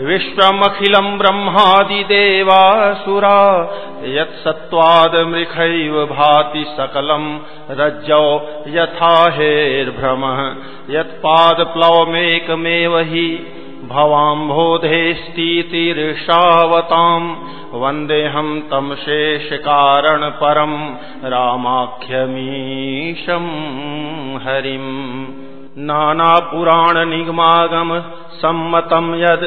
विश्वमखिलम् ब्रह्मादिदेवासुरा यत्सत्त्वादमृखैव भाति सकलम् रज्जौ यथा हेर्भ्रमः यत्पादप्लवमेकमेव हि भवाम्भोधेस्तीतिर्षावताम् वन्देऽहम् तम् शेषकारणपरम् रामाख्यमीशम् हरिम्। नानापुराणनिगमागम सम्मतम् यद्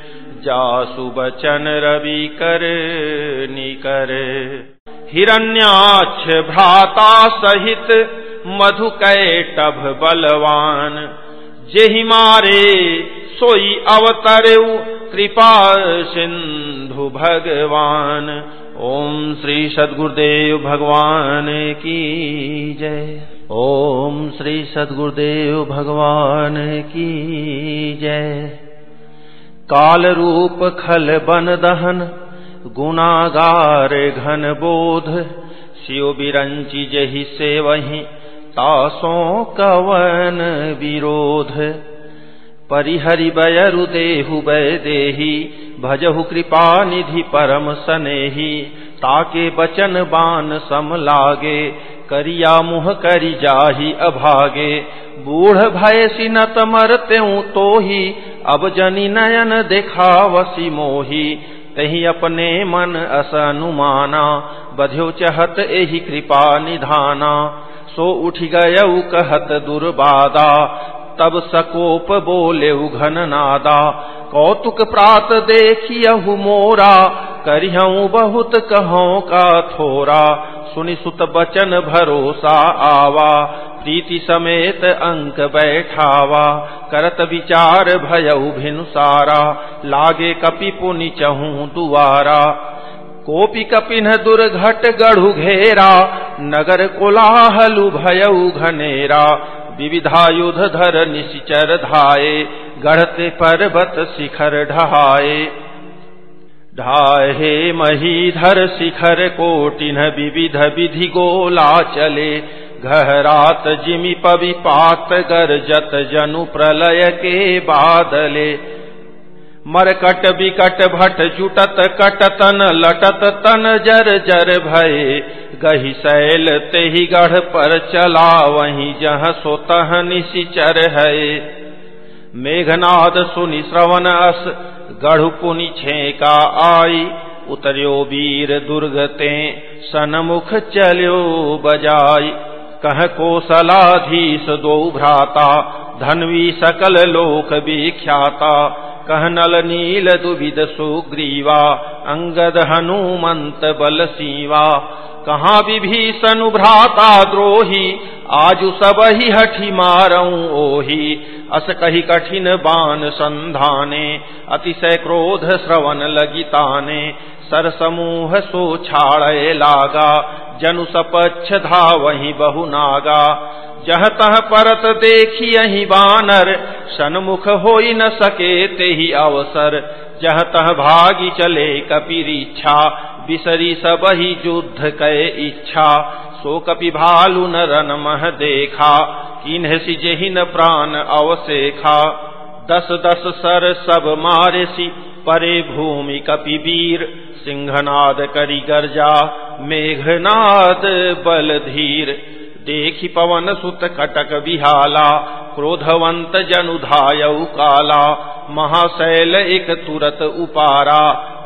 जासु बचन रवि कर निकर। हिरण्याक्ष भ्राता सहित मधु मधुकैटभ बलवान। जेहि मारे सोई अवतरऊ कृपा सिंधु भगवान। ओम श्री सदगुरुदेव भगवान की जय। ओम श्री सदगुरुदेव भगवान की जय। काल रूप खल बन दहन गुनागार घन बोध। शिव बिरंची जही से वही तासों कवन विरोध। परिहरि बयरु देहु बै देही भजहु कृपा निधि परम सनेही। ताके बचन बान सम लागे करिया मुह करि जाही अभागे। बूढ़ भय सिनत मरत्यूं तो ही अब जनि नयन देखावसी मोही। तही अपने मन असनुमाना बध्यो चहत एहि कृपा निधाना। सो उठ गयऊ कहत दुर्बादा, तब सकोप बोले घन नादा। कौतुक प्रात देखियहु मोरा, करिहऊ बहुत कहो का थोरा। सुनि सुत बचन भरोसा आवा, प्रीति समेत अंक बैठावा, करत विचार भयऊ भिनुसारा लागे कपि पुनि चहू दुआरा। कोपि कपिन दुर्घट गढ़ु घेरा, नगर कोलाहलु भयऊ घनेरा। विविधायुध धर निशिचर धाये, गढ़ते पर्वत शिखर ढहाए ढाहे महीधर शिखर कोटिन विविध विधि गोला चले। घहरात जिमि पवि पात गरजत जनु प्रलय के बादले। मरकट बिकट भट जुटत कटतन लटत तन जर जर भय। गही शैल तेहि गढ़ पर चला वही जह सोतह निशिचर है। मेघनाद सुनि श्रवण अस गढ़ पुनि छेका आई। उतर्यो वीर दुर्गते, सनमुख चलो बजाई। कह कोसलाधीश दो भ्राता, धनवी सकल लोक विख्याता। कह नल नील दुविद सुग्रीवा, अंगद हनुमंत बल सीवा कहाँ विभीषण भ्राता द्रोही? आजु सब ही हठी मारऊ ओही। अस कही कठिन बान संधाने, अतिशय क्रोध श्रवण लगिताने सर समूह सो छाड़े लागा, जनु सपच्छ धा वही बहु नागा। जह तह परत देखी अही बानर, सन्मुख हो न सके ते ही अवसर। जह तह भागी चले कपिरीच्छा बिसरी सब ही युद्ध कै इच्छा सो कपि भालु न रन मह देखा। किन्ह न प्राण अवसेखा दस दस सर सब मारे सी परे भूमि कपि वीर। सिंहनाद करी गर्जा, मेघनाद बल धीर। देखि पवन सुत कटक विहाला क्रोधवंत जनुधाय काला। महाशैल एक तुरत उपारा।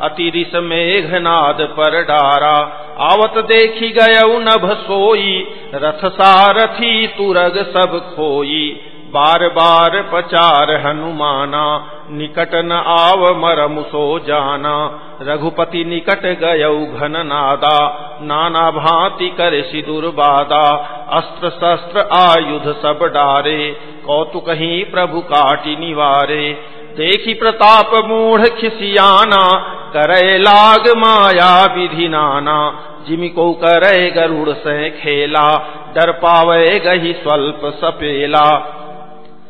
अतिरिस मेघनाद पर डारा। आवत देखी गय नभ सोई रथ सारथी तुरग सब खोई। बार बार पचार हनुमाना, निकट न आव मरम सो जाना। रघुपति निकट गय घन नादा, नाना भांति कर सिदुर बादा। अस्त्र शस्त्र आयुध सब डारे, कौतुक ही प्रभु काटि निवारे। देखी प्रताप मूढ़ खिसियाना करे लाग माया विधि नाना। जिमि को करे गरुड़ से खेला, डर पावे गही स्वल्प सपेला।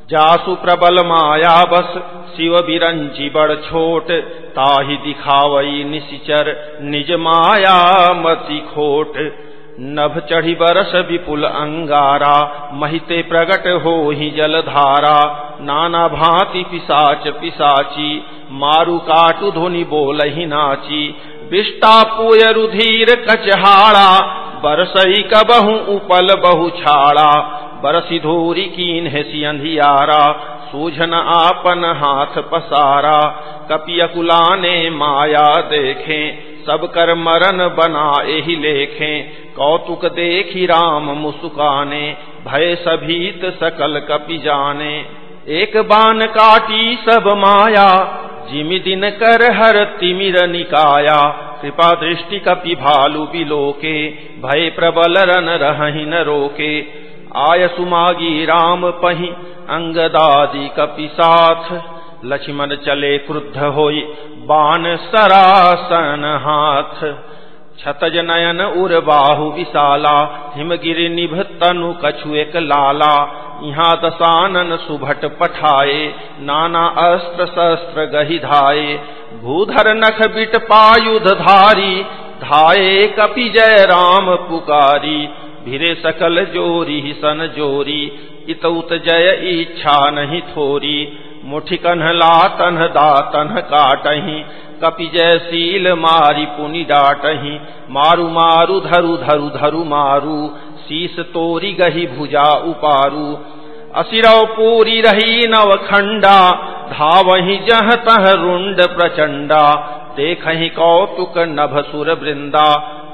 जासु प्रबल माया बस, शिव बिरंची बड़ छोट। ताही दिखावई निशिचर, निज माया मति खोट। नभ चढ़ी बरस विपुल अंगारा, महिते प्रगट हो ही जलधारा। नाना भांति पिसाच पिसाची, मारु काटु धुनि बोल ही नाची। विष्टा पुय रुधीर कचहाड़ा, बरसई कबहू उपल बहु छाड़ा। बरसी धोरी कीन है अंधियारा सूझन आपन हाथ पसारा। कपियकुलाने माया देखें सब कर मरन बना, एहि लेखें। कौतुक देखी राम मुसुकाने, भय सभीत सकल कपि जाने। एक बान काटी सब माया, जिमि दिन कर हर तिमिर निकाया। कृपा दृष्टि कपि भालु बिलोके, भय प्रबल रन रही न रोके। आय सुमागी राम पही, अंगदादि कपि साथ। लक्ष्मण चले क्रुद्ध होई बान सरासन हाथ। छतज नयन उर बाहु विशाला, हिमगिरि निभ तनु कछु एक लाला। यहाँ दसानन सुभट पठाए, नाना अस्त्र शस्त्र गही धाये भूधर नख बिट पायुध धारी धाये कपि जय राम पुकारी। भिरे सकल जोरी सन जोरी इतउत जय इच्छा नहीं थोरी। मुठि कन्ह लातन दातन काटही, कपि जय सील मारी पुनि डाटही, मारु मारु धरु धरु धरु मारु शीस तोरी गही भुजा उपारू। असिरव पूरी रही नव खंडा धावही जह तह रुंड प्रचंडा देख कौतुक नभ सुर वृंदा,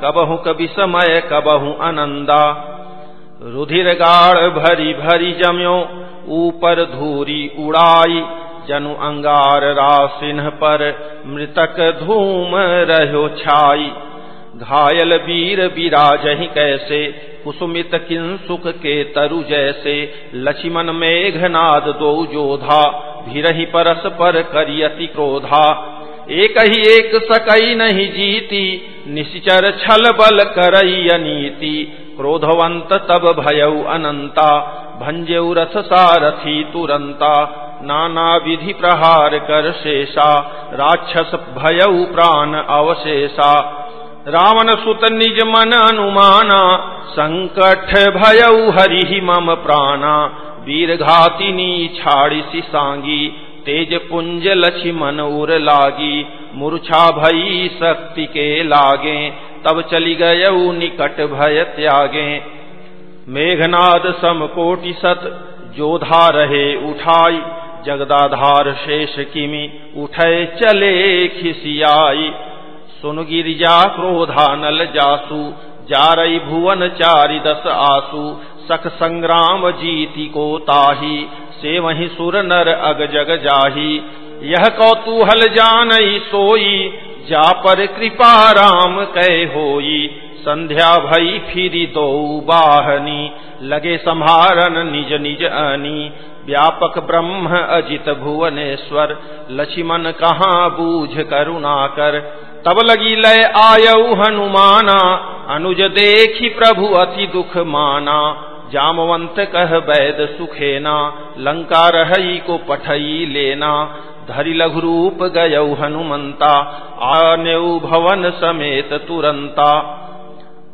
कबहु कवि समय कबहु अनंदा। रुधिर गाढ़ भरी भरी जम्यो ऊपर धूरी उड़ाई, जनु अंगार रासिन्ह पर मृतक धूम रहो छाई। घायल वीर विराज कैसे, कुसुमित किंसुख के तरु जैसे। लक्ष्मण मेघनाद दो जोधा, भीरही परस पर करियति क्रोधा। एक ही एक सकई नहीं जीती, निश्चर छल बल करई अनीति। क्रोधवंत तब भयउ अनंता भंजेउ रथ सारथी तुरंता नाना विधि प्रहार कर शेषा, राक्षस भयउ प्राण अवशेषा। रावण सुत निज मन अनुमाना, संकट भयऊ हरि मम प्राणा। वीर घातिनी छाड़ी सांगी तेज पुंज लक्ष्मण उर लागी। मूर्छा भई शक्ति के लागे तब चली गय निकट भय त्यागे। मेघनाद समकोटि सत जोधा रहे उठाई। जगदाधार शेष किमि, उठे चले खिसियाई। सुन गिरिजा क्रोधानल जासु, जारई भुवन चारि दस आसु। सख संग्राम जीति को ताही से वही सुर नर अग जग जाही। यह कौतूहल जान सोई, जा पर कृपा राम कै होई। संध्या भई फिरी दो बाहनी, लगे संहारन निज निज अनी। व्यापक ब्रह्म अजित भुवनेश्वर, लक्ष्मण कहाँ बूझ करुणा कर। तब लगी लय आयऊ हनुमाना, अनुज देखी प्रभु अति दुख माना। जामवंत कह वैद सुखेना, लंका रही को पठई लेना। धरि लघु रूप गयऊ हनुमंता आनेऊ भवन समेत तुरंता।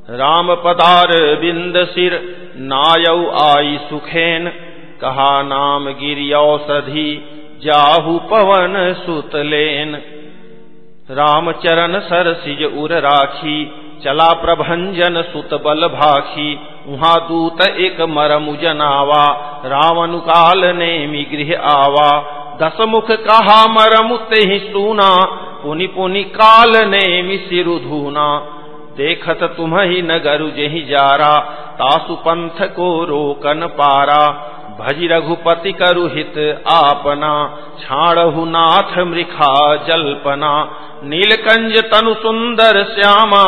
राम पदार बिंद सिर नायऊ आई सुखेन। कहा नाम गिरी औषधि, जाहु पवन सुतलेन रामचरण सर सिज उर राखी, चला प्रभंजन सुत बल भाखी। उहा दूत एक मरमु जनावा रावण काल ने गृह आवा। दस मुख कहा मरमु ते ही सुना, पुनि पुनि काल ने सिरु धूना। देखत तुम ही नगर जही जारा, तासु पंथ को रोकन पारा। भजि रघुपति करुहित आपना, छाड़हु नाथ मृखा जल्पना। नीलकंज तनु सुंदर श्यामा,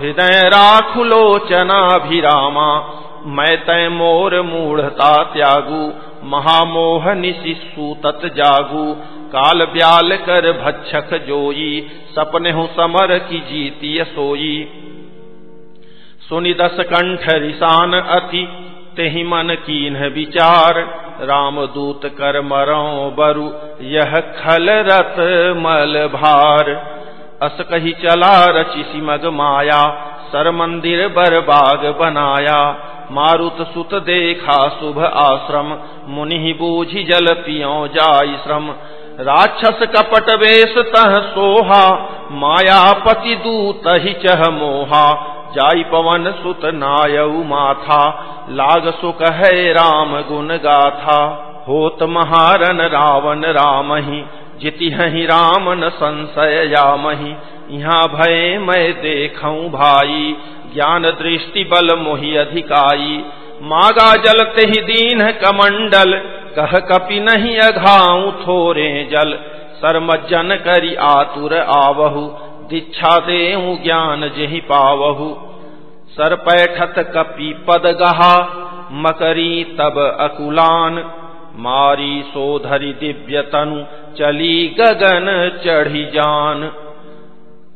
हृदय राखु राखुलोचनाभिरामा मैं तय मोर मूढ़ता त्यागू, महामोह निशिशु तत जागू। काल ब्याल कर भक्षक जोई, सपने हूँ समर की जीती सोई सुनिदस कंठ रिसान अति तेहि मन कीन विचार, राम दूत कर मरो बरु, यह खल रत मल भार। अस कही चला रचि सिमग माया, सर मंदिर बर बाग बनाया। मारुत सुत देखा शुभ आश्रम, मुनि बूझी जल पियो जाय श्रम। राक्षस कपट वेश तह सोहा, मायापति दूत ही चह मोहा। जाई पवन सुत नायऊ माथा। लाग सुख है राम गुण गाथा। होत महारन रावण राम ही जिति ही राम न संशय यामही। यहाँ भय मैं देखूँ भाई, ज्ञान दृष्टि बल मोहि अधिकाई। मागा जलते ही दीन कमंडल, कह कपि नहीं अघाऊ थोरे जल। सर्मजन करी आतुर आवहु दीक्षा दे ज्ञान जही पावहु। सर पैठत कपि पद गहा, मकरी तब अकुलान। मारी सोधरी दिव्य तनु, चली गगन चढ़ी जान।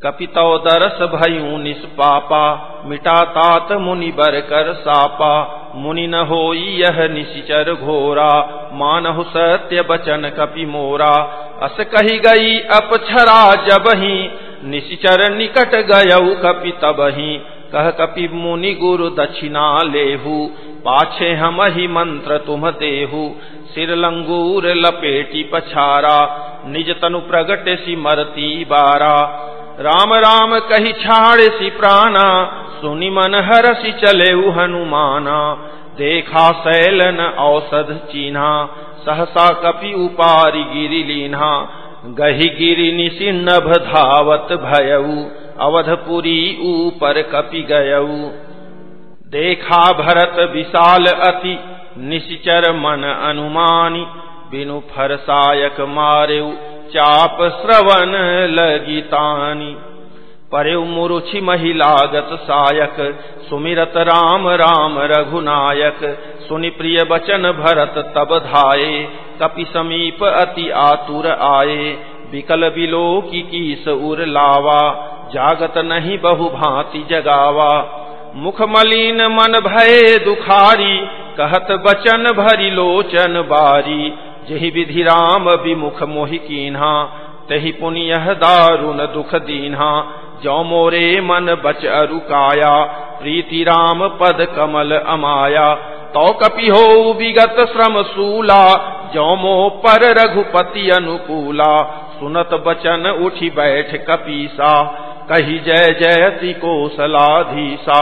कपितौ दरस भयू निष्पापा मिटा तात मुनि बर कर सापा। मुनि न हो यह निशिचर घोरा, मानहु सत्य बचन कपि मोरा। अस कही गई अपछरा जब ही निशिचर निकट गयऊ कपि तबही कह कपि मुनि गुरु दक्षिणा लेहू। पाछे हम ही मंत्र तुम देहू। सिर लंगूर लपेटी पछारा। निज तनु प्रगट सी मरती बारा। राम राम कही छाड़ सी प्राणा। सुनि मन हरसी चले हनुमाना। देखा सैलन औषध चीन्हा। सहसा कपि उपारी गिरी लीन्हा। गही गिरी नभ धावत भयऊ, अवधपुरी ऊपर कपि गयऊ। देखा भरत विशाल अति, निश्चर मन अनुमानी, बिनु फरसायक मारेऊ, चाप श्रवण लगितानी। परेव मुरुछि महिलागत सायक, सुमिरत राम राम रघुनायक। सुनि प्रिय बचन भरत, तब धाये। कपि समीप अति आतुर आए विकल बिलो की कीस उर लावा। जागत नहीं बहु भांति जगावा। मुख मलिन मन भय दुखारी। कहत बचन भरी लोचन बारी। जही विधि राम विमुख मोहि कीन्हा। तही पुण्य दारुण दुख दीन्हा। जो मोरे मन बच अरुकाया प्रीति राम पद कमल अमाया। तो कपि हो विगत श्रम सूला जो पर रघुपति अनुकूला। सुनत बचन उठी बैठ कपीसा, कही जय जयति कोसलाधीसा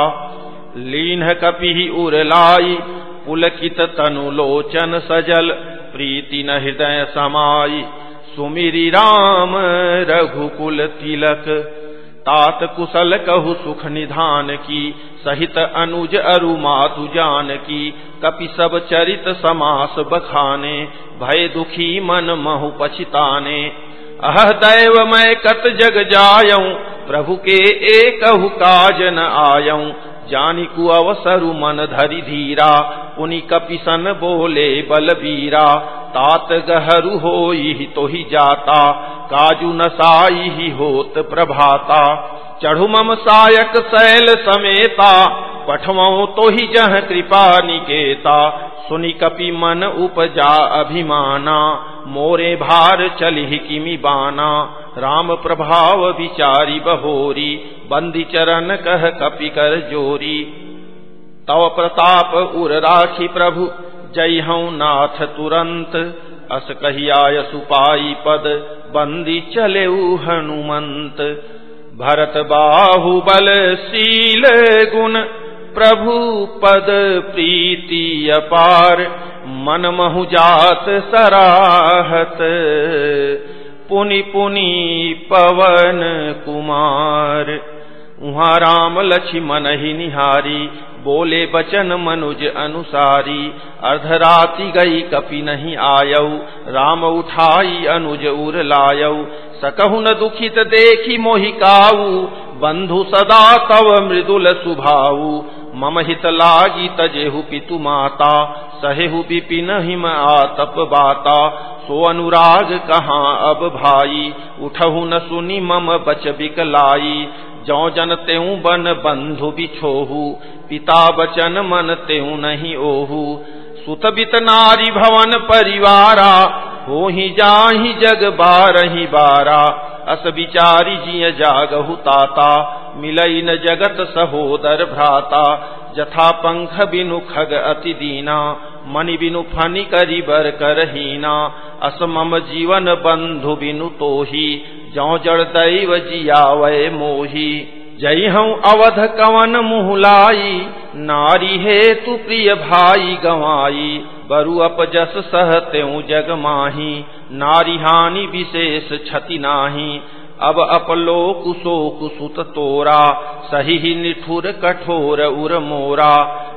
लीन कपि उरलाई, पुलकित तनु लोचन सजल, प्रीति न हृदय समाई। सुमिरी राम, रघुकुल तिलक। तात कुशल कहु सुख निधान की, सहित अनुज अरु मातु जान की। कपि सब चरित समास बखाने, भय दुखी मन महु पछिताने। अह दैव मैं कत जग जायऊ, प्रभु के एक काज न आयऊ। जानिकु अवसरु मन धरि धीरा पुनि कपिसन बोले बलबीरा। तात गहरु हो तो ही जाता, काजू नसाई ही होत प्रभाता। चढ़ु मम सायक सैल समेता पठवो तो ही जह कृपा निकेता। सुनि कपि मन उपजा अभिमाना, मोरे भार चलिह किमि बाना। राम प्रभाव विचारी बहोरी बंदी चरण कह कपि कर जोरी। तव प्रताप उर राखी प्रभु जय हूँ नाथ तुरंत। अस कहियाय सुपाई पद, बंदी चले हनुमंत। भरत बाहुबल शील गुण, प्रभु पद प्रीति अपार। मन महु जात सराहत। पुनि पुनि पवन कुमार। उहाँ राम लक्ष्मण ही निहारी बोले बचन मनुज अनुसारी। अर्धराति गई, कपि नहीं आयऊ। राम उठाई, अनुज उर लायऊ। सकहु न दुखित देखी मोहिकाऊ बंधु सदा तव मृदुल सुभाऊ। मम हित लागी तजेहु पितु माता। सहेहु बिपिन हिम आतप बाता। सो अनुराग कहाँ अब भाई। उठहु न सुनी मम बच बिकलाई। जौ जन त्यू बन बंधु बिछोहू, पिता बचन मन त्यों नहीं ओहू। सुत बित नारी भवन परिवारा हो ही जाही जग बारही बारा। अस बिचारी जिय जागहु ताता मिलई न जगत सहोदर भ्राता। जथा पंख बिनु खग अति दीना, मणि बिनु फनि करी बर करहीना। अस मम जीवन बंधु बिनु तोही, जौ जड़ दैव जियावय मोही। जय हूँ अवध कवन मुहलाई नारी हे तु प्रिय भाई गवाई। बरु अपजस सहत्यों जग माही, नारी हानि विशेष क्षति नाही। अब अपलो कुसो कुसुत तोरा सही निठुर कठोर उर मोरा।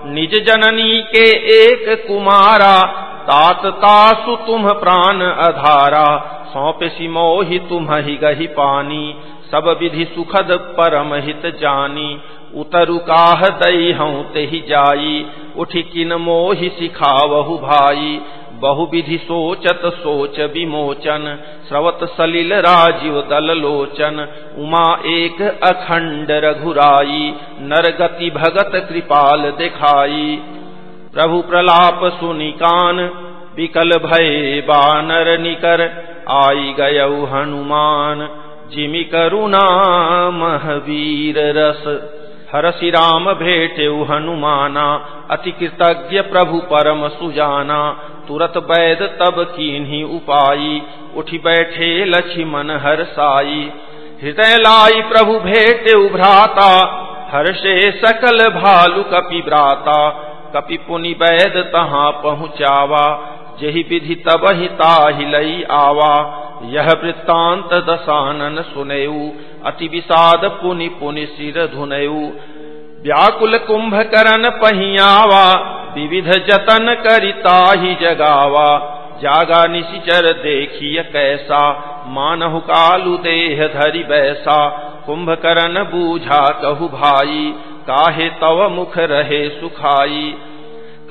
निज जननी के एक कुमारा, तात तासु तुम प्राण अधारा। सौंप सिमोहि तुम ही गही पानी, सब विधि सुखद परम हित जानी। उतरु काह दई हूँ ते जाई, उठी किन मोहि सिखावहु भाई। बहु विधि सोचत सोच विमोचन, स्रवत सलिल राजीव दल लोचन। उमा एक अखंड रघुराई, नरगति भगत कृपाल दिखाई। प्रभु प्रलाप सुनिकान विकल भय बानर निकर। आई गय हनुमान, जिमि करुणा महावीर रस। हरसि राम भेटे हनुमाना, अति कृतज्ञ प्रभु परम सुजाना। तुरत वैद तब कीन्ही उपाई उठी बैठे लक्ष्मण हर साई। हृदय लाई प्रभु भेटे उभ्राता। हर्षे सकल भालु कपि ब्राता। कपि पुनि वैद तहाँ पहुँचावा। जही विधि तब ही ताहि आवा। यह वृत्तांत दसानन सुनेऊ अति विषाद पुनि पुनि सिर धुनऊ व्याकुल कुंभ करन पहियावा, विविध जतन करिता ही जगावा। जागा निशिचर देखिय कैसा, मानहु कालु देह धरि बैसा। कुंभ करन बूझा कहु भाई, काहे तव मुख रहे सुखाई।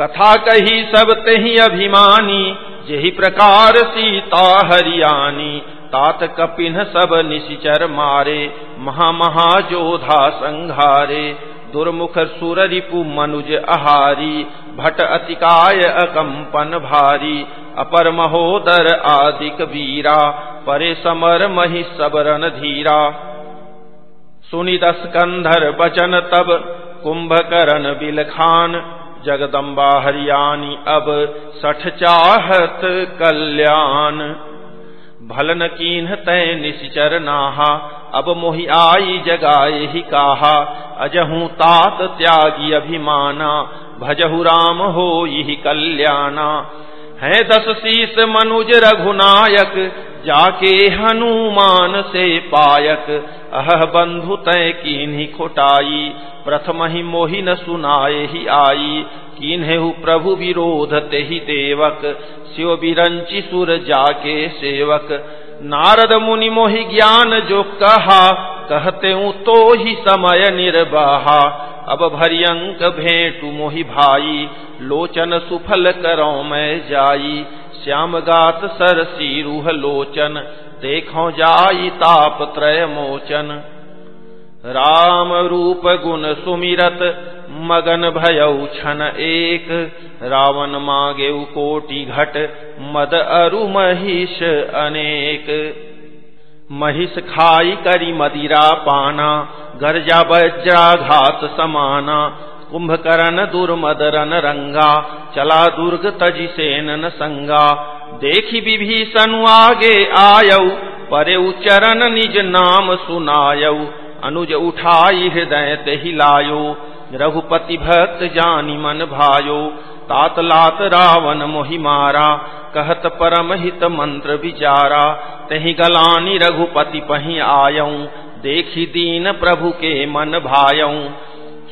कथा कही सब तही अभिमानी, जही प्रकार सीता हरियाणी तात कपिन सब निशिचर मारे महा महाजोधा संघारे। दुर्मुख सुर रिपु मनुज अहारी, भट अतिकाय अकंपन भारी, अपर महोदर आदिक वीरा, परे समर मही सबरन धीरा। सुनि दस कंधर बचन तब, कुंभकरण बिलखान, जगदम्बा हरियाणी अब, सठ चाहत कल्याण। भलन कीन तय निश्चर नाहा अब मोहि आई जगाए ही काहा। अजहू तात त्यागी अभिमाना। भजहु राम हो यही कल्याणा। है दस शीस मनुज रघुनायक, जाके हनुमान से पायक। अह बंधु तय कीन्ही खोटाई। प्रथम ही मोहि न सुनाए ही आई। कीन्हेहु प्रभु विरोध ते ही देवक। शिव बिरंची सुर जाके सेवक। नारद मुनि मोहि ज्ञान जो कहा, कहते हूँ तो ही समय निर्वाहा। अब भरियंक भेंटू मोहि भाई, लोचन सुफल करो मैं जाई। श्याम गात सर रूह लोचन, देखो जाई ताप त्रय मोचन। राम रूप गुण सुमिरत मगन भयऊ छन एक। रावण मागे कोटि घट, मद अरु महिष अनेक। महिष खाई करी मदिरा पाना, गर्जा वज्राघात समाना। कुंभकर्ण दुर्मदरन रंगा, चला दुर्ग तजि सेन संगा। देखी विभीषण आगे आयऊ परे उचरण निज नाम सुनायऊ अनुज उठाई हृदय ते रघुपति भक्त जानी मन भायो। तात लात रावण मोहि मारा। कहत परम हित मंत्र विचारा। तही गलानी रघुपति पही आयऊ। देखी दीन प्रभु के मन भायऊ।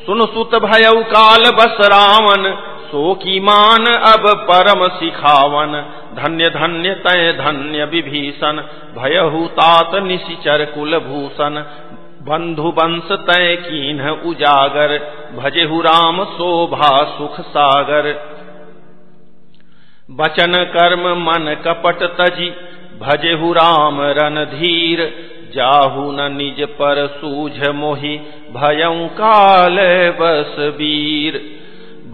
सुन सुत भयऊ काल बस रावण। सो की मान अब परम सिखावन। धन्य धन्य तय धन्य विभीषण। भयहु तात निशिचर कुल भूषण बंधु बंश तय कीन उजागर, भजेहु राम शोभा सुख सागर। बचन कर्म मन कपट तजी, भजेहु राम रन धीर। जाहु न निज पर सूझ मोहि भयं काल बस वीर।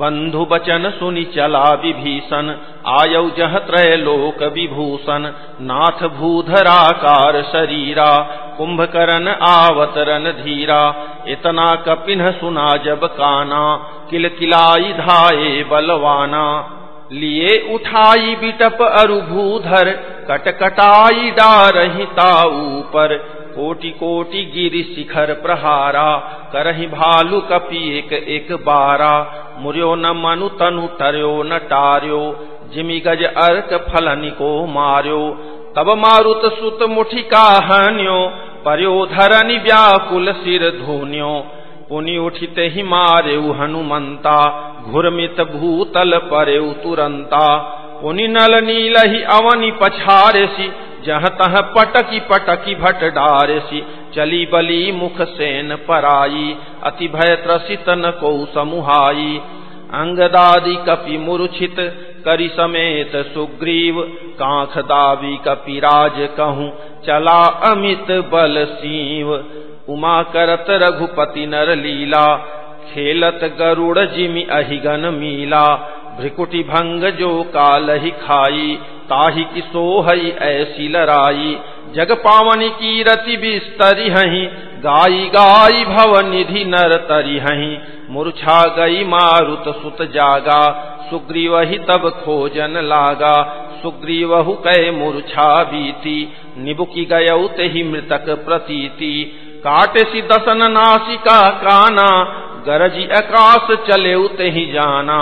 बंधु बचन सुनि चला विभीषण, आयौ जह त्रय लोक विभूषण नाथ भूधराकार शरीरा, कुंभकर्ण आवतरन धीरा। इतना कपिन सुना जब काना किल किलाई धाये बलवाना। लिए उठाई बिटप अरुभूधर, कटकटाई डारही ऊपर। कोटि कोटि गिरि शिखर प्रहारा, करही भालु कपि एक एक बारा। मुर्यो न मनु तनु टर्यो, न टार्यो। जिमि गज अर्क फलनि को मार्यो। तब मारुत सुत मुठिका हन्यो पर्यो धरनि व्याकुल सिर धोन्यो। पुनि उठित ही मारे हनुमंता घुरमित भूतल परे तुरंता पुनि नल नील ही अवनि पछारेसी जह तह पटकी पटकी भट डारेसी, चली बली मुख सेन पराई, अति भय त्रसित न को समुहाई अंगदादि कपि मूर्छित करि समेत सुग्रीव, कांख दावी कपि राज कहूँ, चला अमित बल सीव। उमा करत रघुपति नर लीला, खेलत गरुड़ जिमि अहिगन मीला। भ्रिकुटी भंग जो काल ही खाई, ताही की सोहई ऐसी लराई जग पावनी की रति बिस्तरी हही गाई गाई भव निधि नर तरी हही। मूर्छा गई मारुत सुत जागा सुग्रीव ही तब खोजन लागा। सुग्रीवहु कै मूर्छा बीती निबुकी गयऊ ते ही मृतक प्रतीति। काटे सी दसन नासिका काना, गरजी आकाश चले उते ही जाना।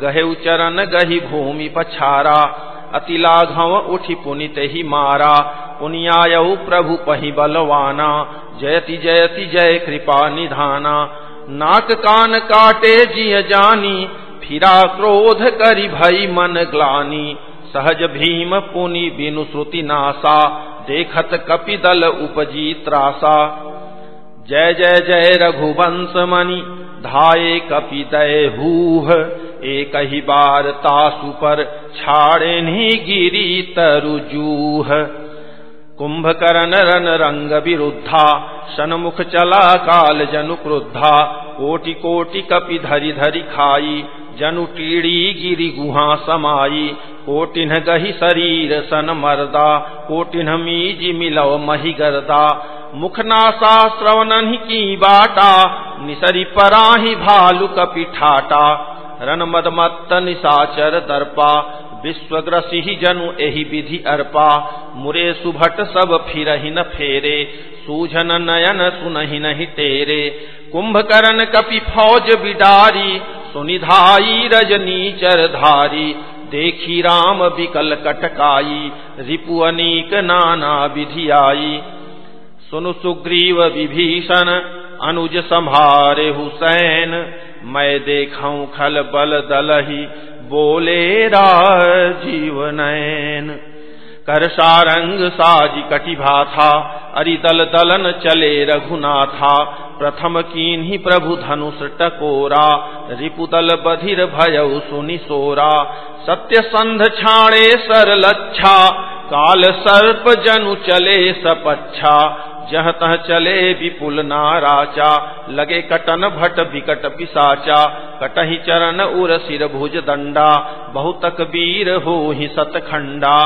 गहे चरण गही भूमि पछारा। अति लाघव उठी पुनित ही मारा। पुनियाय प्रभु पही बलवाना। जयति जयति, जय कृपा निधाना। नाक कान काटे जिय जानी। फिरा क्रोध करी भई मन ग्लानी। सहज भीम पुनि बिनु श्रुति नासा। देखत कपिदल उपजी त्रासा। जय जय जय रघुवंश मणि। धाये कपिदय हूह। एक ही बार तासु पर छाड़े गिरी तरुजूह। कुंभकर्ण रन रंग विरुद्धा सनमुख चला काल जनु क्रुद्धा कोटि कोटि कपि धरि धरि खाई, जनु टीड़ी गिरी गुहा समाई। कोटिन्ह गही शरीर सन मरदा कोटिन्ह मीज मिलव मही गरदा। मुखनासा श्रवण की बाटा, निसरी पराही भालु कपिठाटा रन मद मत्त निशाचर दर्पा विश्वग्रसी ही जनु एहि विधि अर्पा। मुरे सुभट सब फिर न फेरे, सूझन नयन सुनहि नहीं तेरे। कुंभकर्ण कपि फौज बिडारी सुनिधाई रजनी चर धारी। देखी राम विकल कटकाई, रिपु अनीक नाना विधि आई। सुनु सुग्रीव विभीषण, अनुज संहारे हुसैन। मैं देखूँ खल बल दलही, बोले राजीव नैन कर सारंग साज कटिभा था अरि दल दलन चले रघुनाथा। प्रथम कीन ही प्रभु धनुष टकोरा, रिपुदल बधिर भय सुनि सोरा। सत्य संध छाणे सर लच्छा, काल सर्प जनु चले सपच्छा। जह तह चले विपुल नाराचा, लगे कटन भट विकट पिसाचा। कटही चरण उर सिर भुज दंडा, बहुतक वीर हो ही सतखंडा।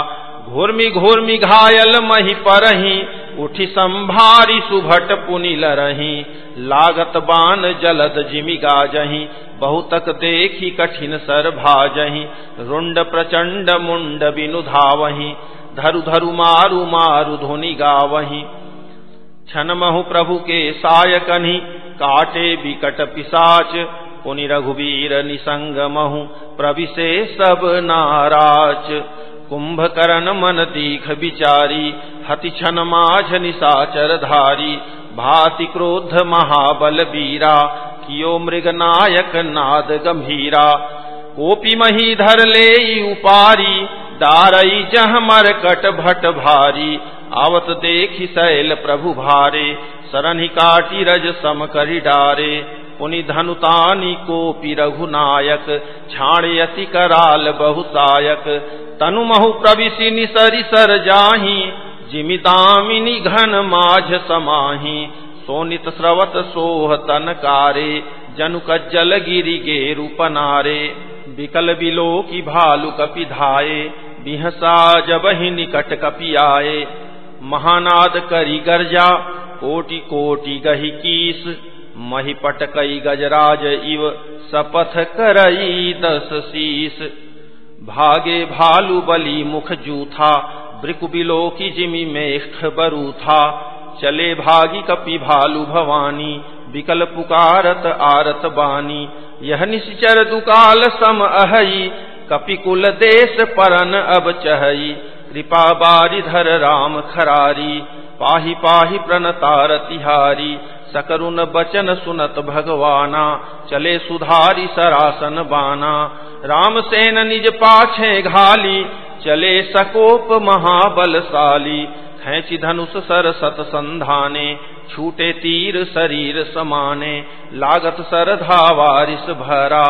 घोरमी घोरमी घायल मही परही, उठी संभारी सुभट पुनि लरही लागत बान जलद जिमि गाजही, बहुतक देखी कठिन सर भाजही। रुंड प्रचंड मुंड बिनु धावही, धरु धरु मारु मारु धुनि गावही। छन महु प्रभु के साय सायकनि, काटे बिकट पिसाच पुनि रघुवीर निसंग महु प्रविशे सब नाराच। कुंभकर्ण मन दीख बिचारी, हति छन माझ निशाचर धारी। भाति क्रोध महाबल बीरा, कियो मृग नायक नाद गंभीरा। कोपी मही धर ले उपारी, दारई जह मर कट भट भारी। आवत देखी शैल प्रभु भारे सरनि काटी रज सम करि डारे। पुनि धनुतानी को रघुनायक, छाणे अति कराल बहुसायक तनु महु प्रविशि निसरि सर जाही जिमितामिनी घन माझ समाही। सोनित स्रवत सोह तन कारे, जनु कज्जल गिरि गे रूपनारे विकल बिलो की भालु कपि धाये, बिहसा जब ही निकट कपि आए महानाद करी गर्जा कोटि कोटि गही कीस। मही पटकई गजराज इव, सपथ करई दस शीस भागे भालु बली मुख जूथा ब्रिक बिलो की जिमी मेख बरू था चले भागी कपि भालु भवानी, विकल पुकारत आरत बानी। यह निश्चर दुकाल सम अहई, कपिकुल देश परन अब चहई। कृपा बारी धर राम खरारी, पाही पाही प्रणतार तिहारी सकरुन बचन सुनत भगवाना, चले सुधारी सरासन बाना। राम सेन निज पाछे घाली, चले सकोप महाबलशाली। खेची धनुष सर सत संधाने, छूटे तीर शरीर समाने, लागत सर धावारिस भरा,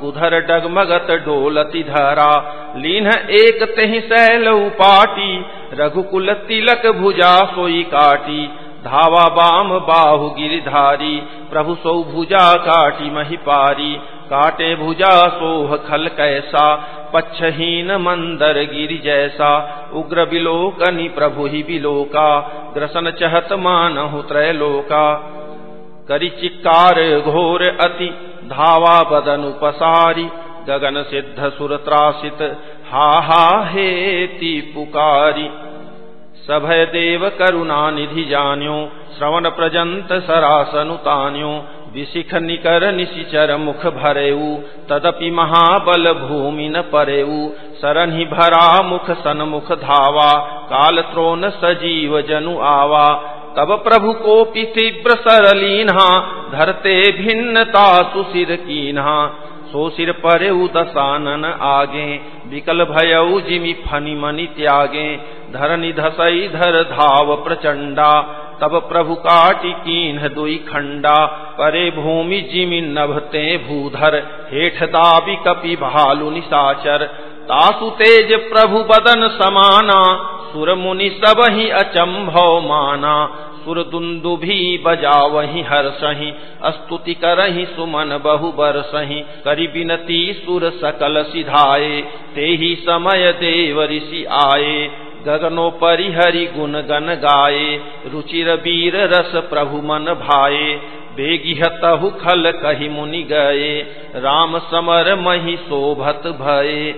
कुधर डगमगत डोलति धरा। लीन एक तेह सैल उपाटी रघुकुल तिलक भुजा सोई काटी। धावा बाम बाहु गिरिधारी प्रभु सौ भुजा काटी महिपारी, काटे भुजा सोह खल कैसा, पच्छहीन मंदर गिरि जैसा, उग्र बिलोकनि प्रभु ही बिलोका ग्रसन चहत मानहु त्रैलोका करी घोर अति, धावा बदन उपसारी, गगन सिद्ध सुर त्रासित, हा हा हेती पुकारी। सभय देव करुणा निधि जान्यो, श्रवण प्रजंत सरासनुतान्यो विशिख निकर निशिचर मुख भरेऊ, तदपि महाबल भूमि न परेऊ सरन भरा मुख सनमुख धावा, काल त्रोन सजीव जनु आवा। तब प्रभु को तीव्र सरलीन्हा, धरते भिन्नता सुशिर कीन्हा। सो सिर परे दसानन आगे, विकल भयऊ जिमि फनि मनि त्यागे। धरनि धसई धर धाव प्रचंडा तब प्रभु काटि कीन्ह दुई खंडा परे भूमि जिमि नभते भूधर, हेठ दाबी कपि भालु निशाचर। तासु तेज प्रभु बदन समाना, सुर मुनि सब ही अचंभव माना। सुर दुंदु भी बजा वही हर सही स्तुति करही सुमन बहु बर सही। करी बिनती सुर सकल सिधाए ते ही समय देव ऋषि आए गगनो परिहरि गुण गन गाये रुचिर वीर रस प्रभु मन भाए बेगिहतहु खल कही मुनि गए राम समर मही शोभत भये।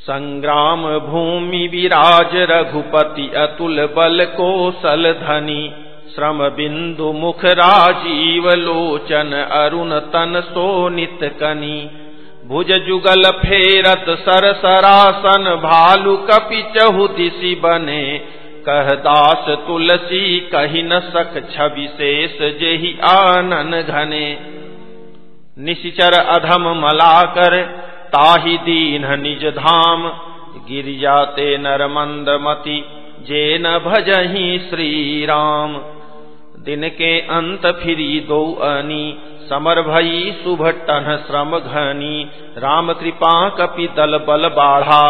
संग्राम भूमि विराज रघुपति अतुल बल कोसल धनी, श्रम बिंदु मुख राजीव लोचन अरुण तन सोनित कनी। भुज जुगल फेरत सर सरासन भालु कपि चहु दिशि बने। कह दास तुलसी कही न सक छविशेष जेहि आनन घने। निशिचर अधम मलाकर ताहि दीन निज धाम। गिर जाते नर मंद मति जे न भजही श्री राम दिन के अंत फिरी दो अनी। समर भई सुभटन श्रम घनी। राम कृपा कपि दल बल बाढ़ा।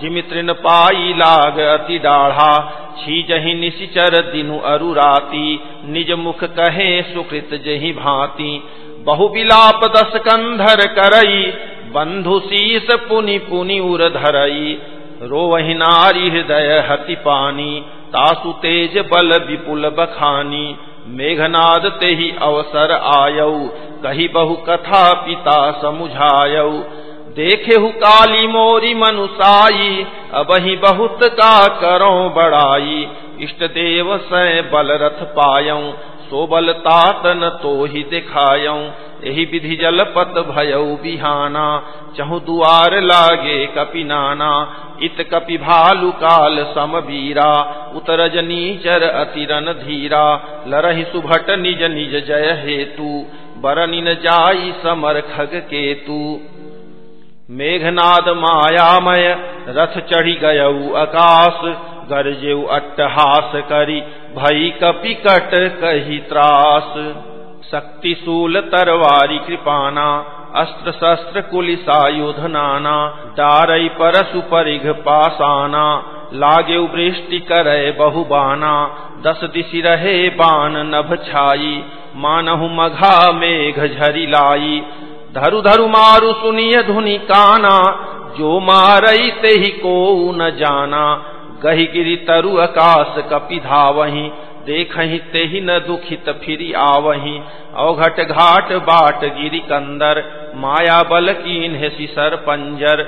जिमित्रिन पाई लाग अति डाढ़ा। छी जही निशिचर दिनु अरुराती निज मुख कहे सुकृत जही भांति। बहु विलाप दस कंधर करई। बंधु शीस पुनि पुनि उर धरई। रोवहि नारी हृदय हति पानी। तासु तेज बल विपुल बखानी। मेघनाद ते ही अवसर आयऊ कही बहु कथा पिता समुझायऊ देखे हु काली मोरी मनुसाई अब ही बहुत का करो बड़ाई। इष्ट देव सै बलरथ पायऊ सो बल तातन तो ही दिखायऊ यही विधि जल पत भयऊ बिहाना। चहु दुआर लागे कपि नाना। इत कपि भालु काल सम बीरा उतरज नीचर अतिरन धीरा। लरहि सुभट निज निज जय हेतु। बरनिन जाई समर खग केतु। मेघनाद मायामय रथ चढ़ी गयऊ आकाश गरजेऊ अट्टहास करी, भई कपिकट कही त्रास। शक्तिशूल तरवारी कृपाना अस्त्र शस्त्र कुलिसायुध नाना, डारई परसु परिघ पासाना। लागे वृष्टि करे बहुबाना, दस दिशि रहे बान नभ छाई। मानहु मघा मेघ झरी लाई। धरु धरु मारु सुनिय धुनि काना, जो मारई ते ही को न जाना। गही गिरी तरु आकाश कपि धावही देख ते न दुखित फिरी आवही। अवघट घाट बाट गिरी कंदर माया बल कीन है पंजर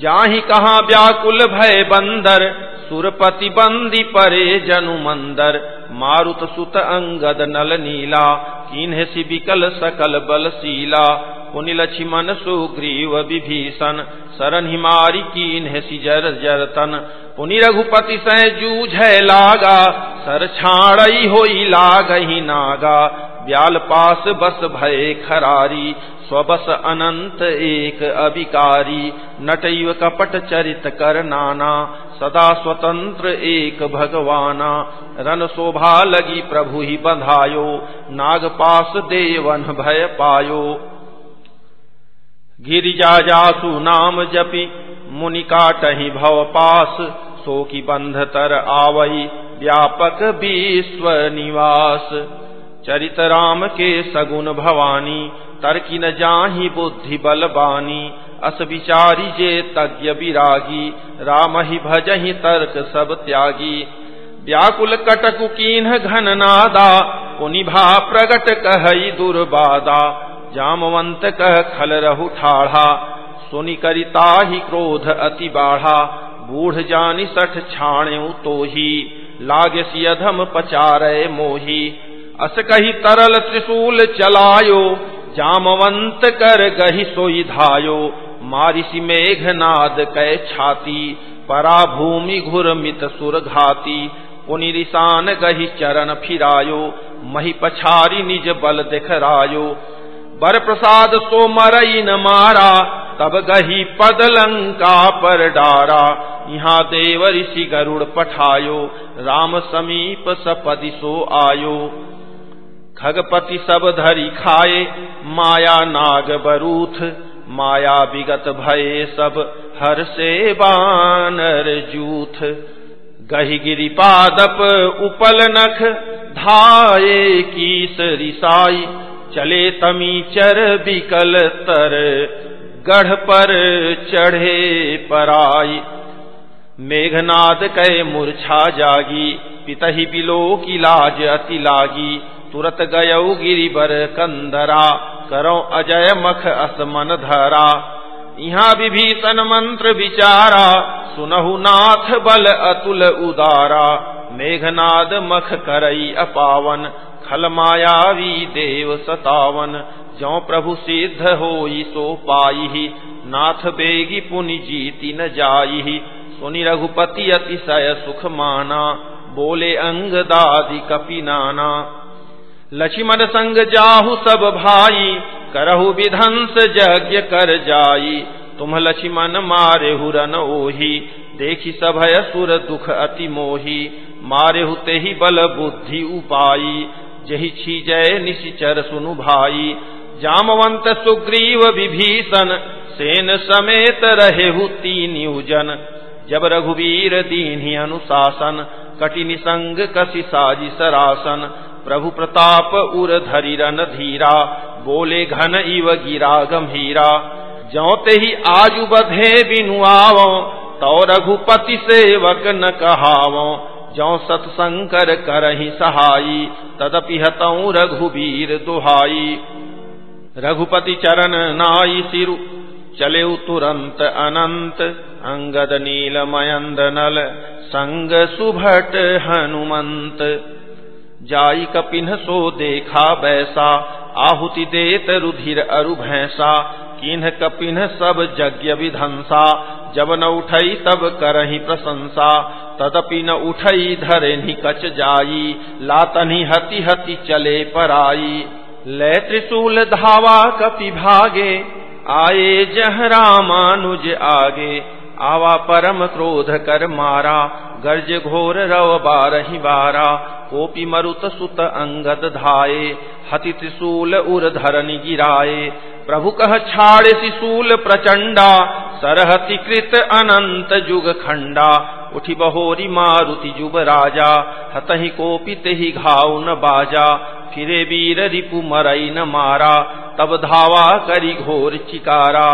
जाही कहा व्याकुल भय बंदर सुरपति बंदी परे जनु मंदर मारुत सुत अंगद नल नीला, कीन्ह विकल सकल बल सीला पुनि लक्ष्मण सुग्रीव विभीषण शरण हिमारी कीन्ह जर जरतन पुनि रघुपति सह जूझ लागा सर छाड़ई लाग ही नागा। ब्याल पास बस भय खरारी, स्वबस अनंत एक अभिकारी। नटैव कपट चरित कर नाना, सदा स्वतंत्र एक भगवाना। रन शोभा लगी प्रभु ही बंधायो नाग पास देवन भय पायो। गिरिजा जासु नाम जपि मुनि काटही भव पास सो की बंध तर आवई व्यापक विश्व निवास चरित राम के सगुन भवानी, तर्की न जाही बुद्धि बलबानी। अस विचारी जे तज्ञ विरागी राम ही भजही तर्क सब त्यागी। व्याकुल कटकु कीन घन नादा पुनिभा प्रगट कहई दुर्बादा। जामवंत कह खल रहु ठाढ़ा, सुनि करिता ही क्रोध अति बाढ़ा, बूढ़ जानी सठ छाणे तो ही लागे सियधम पचारे मोही। अस कही तरल त्रिशूल चलायो, जामवंत कर गही सोई धायो, मारिसी मेघनाद कै छाती परा भूमि घुर मित सुर घाती, पुनिरिसान गही चरण फिरायो, मही पछारी निज बल दिखरायो बर प्रसाद सो मरई न मारा, तब गही पद लंका पर डारा। यहाँ देव ऋषि गरुड़ पठायो, राम समीप सपदि सो आयो। खगपति सब धरी खाए, माया नाग बरूथ। माया विगत भये सब, हर से बानर जूथ। गही गिरी पादप उपल नख धाये कीस रिसाई। चले तमी चर बिकल तर, गढ़ पर चढ़े पराई। मेघनाद कै मूर्छा जागी, पितही बिलो की लाज अति लागी। तुरत गयऊ गिरिबर कंदरा, करो अजय मख असमन धरा। यहाँ विभीषण मंत्र विचारा, सुनहु नाथ बल अतुल उदारा। मेघनाद मख करई अपावन खल मायावी देव सतावन जो प्रभु सिद्ध हो सो पाई नाथ बेगी पुनि जीति न जाई सुनि रघुपति अतिशय सुख माना, बोले अंग दादि कपि नाना। लक्ष्मण संग जाहु सब भाई, करहु विधंस यज्ञ कर जाई। तुम लक्ष्मण मारे हुरन ओही, देखी सभय सुर दुख अति मोही। मारे हुते ही बल बुद्धि उपाई जही छी जय निशिचर सुनु भाई। जामवंत सुग्रीव विभीषण, सेन समेत रहे तीन जन जब रघुवीर दीन अनुशासन कटि संग कसी साजी सरासन प्रभु प्रताप उर धरी रन धीरा, बोले घन इव गिरा गंभीरा। जौते ही आजु बधे बिनु आवो तो रघुपति सेवक न कहावो। जौ सतशंकर करही सहाई, तदपि हतऊ रघुवीर दुहाई। रघुपति चरण नाई सिरु चले तुरंत अनंत, अंगद नील मयंद नल, संग सुभट हनुमंत। जाई कपिन सो देखा बैसा, आहुति देत रुधिर अरु भैंसा, किन्ह कपिन सब यज्ञ विधंसा जब न उठई तब करही प्रशंसा, तदपि न उठई धरे निकच जाई, लातनी हति हति चले पराई। लय त्रिशूल धावा कपि भागे, आए जह रामानुज आगे। आवा परम क्रोध कर मारा, गर्ज घोर रव बारही बारा। कोपी मरुत सुत अंगद धाये, हति त्रिशूल उर धरनि गिराए प्रभु कह छाड़े त्रिशूल प्रचंडा सरहति कृत अनंत जुग खंडा, उठी बहोरी मारुति जुब राजा, हतहि कोपी तेहि घाव न बाजा, फिरे वीर रिपु मरई न मारा, तब धावा करी घोर चिकारा।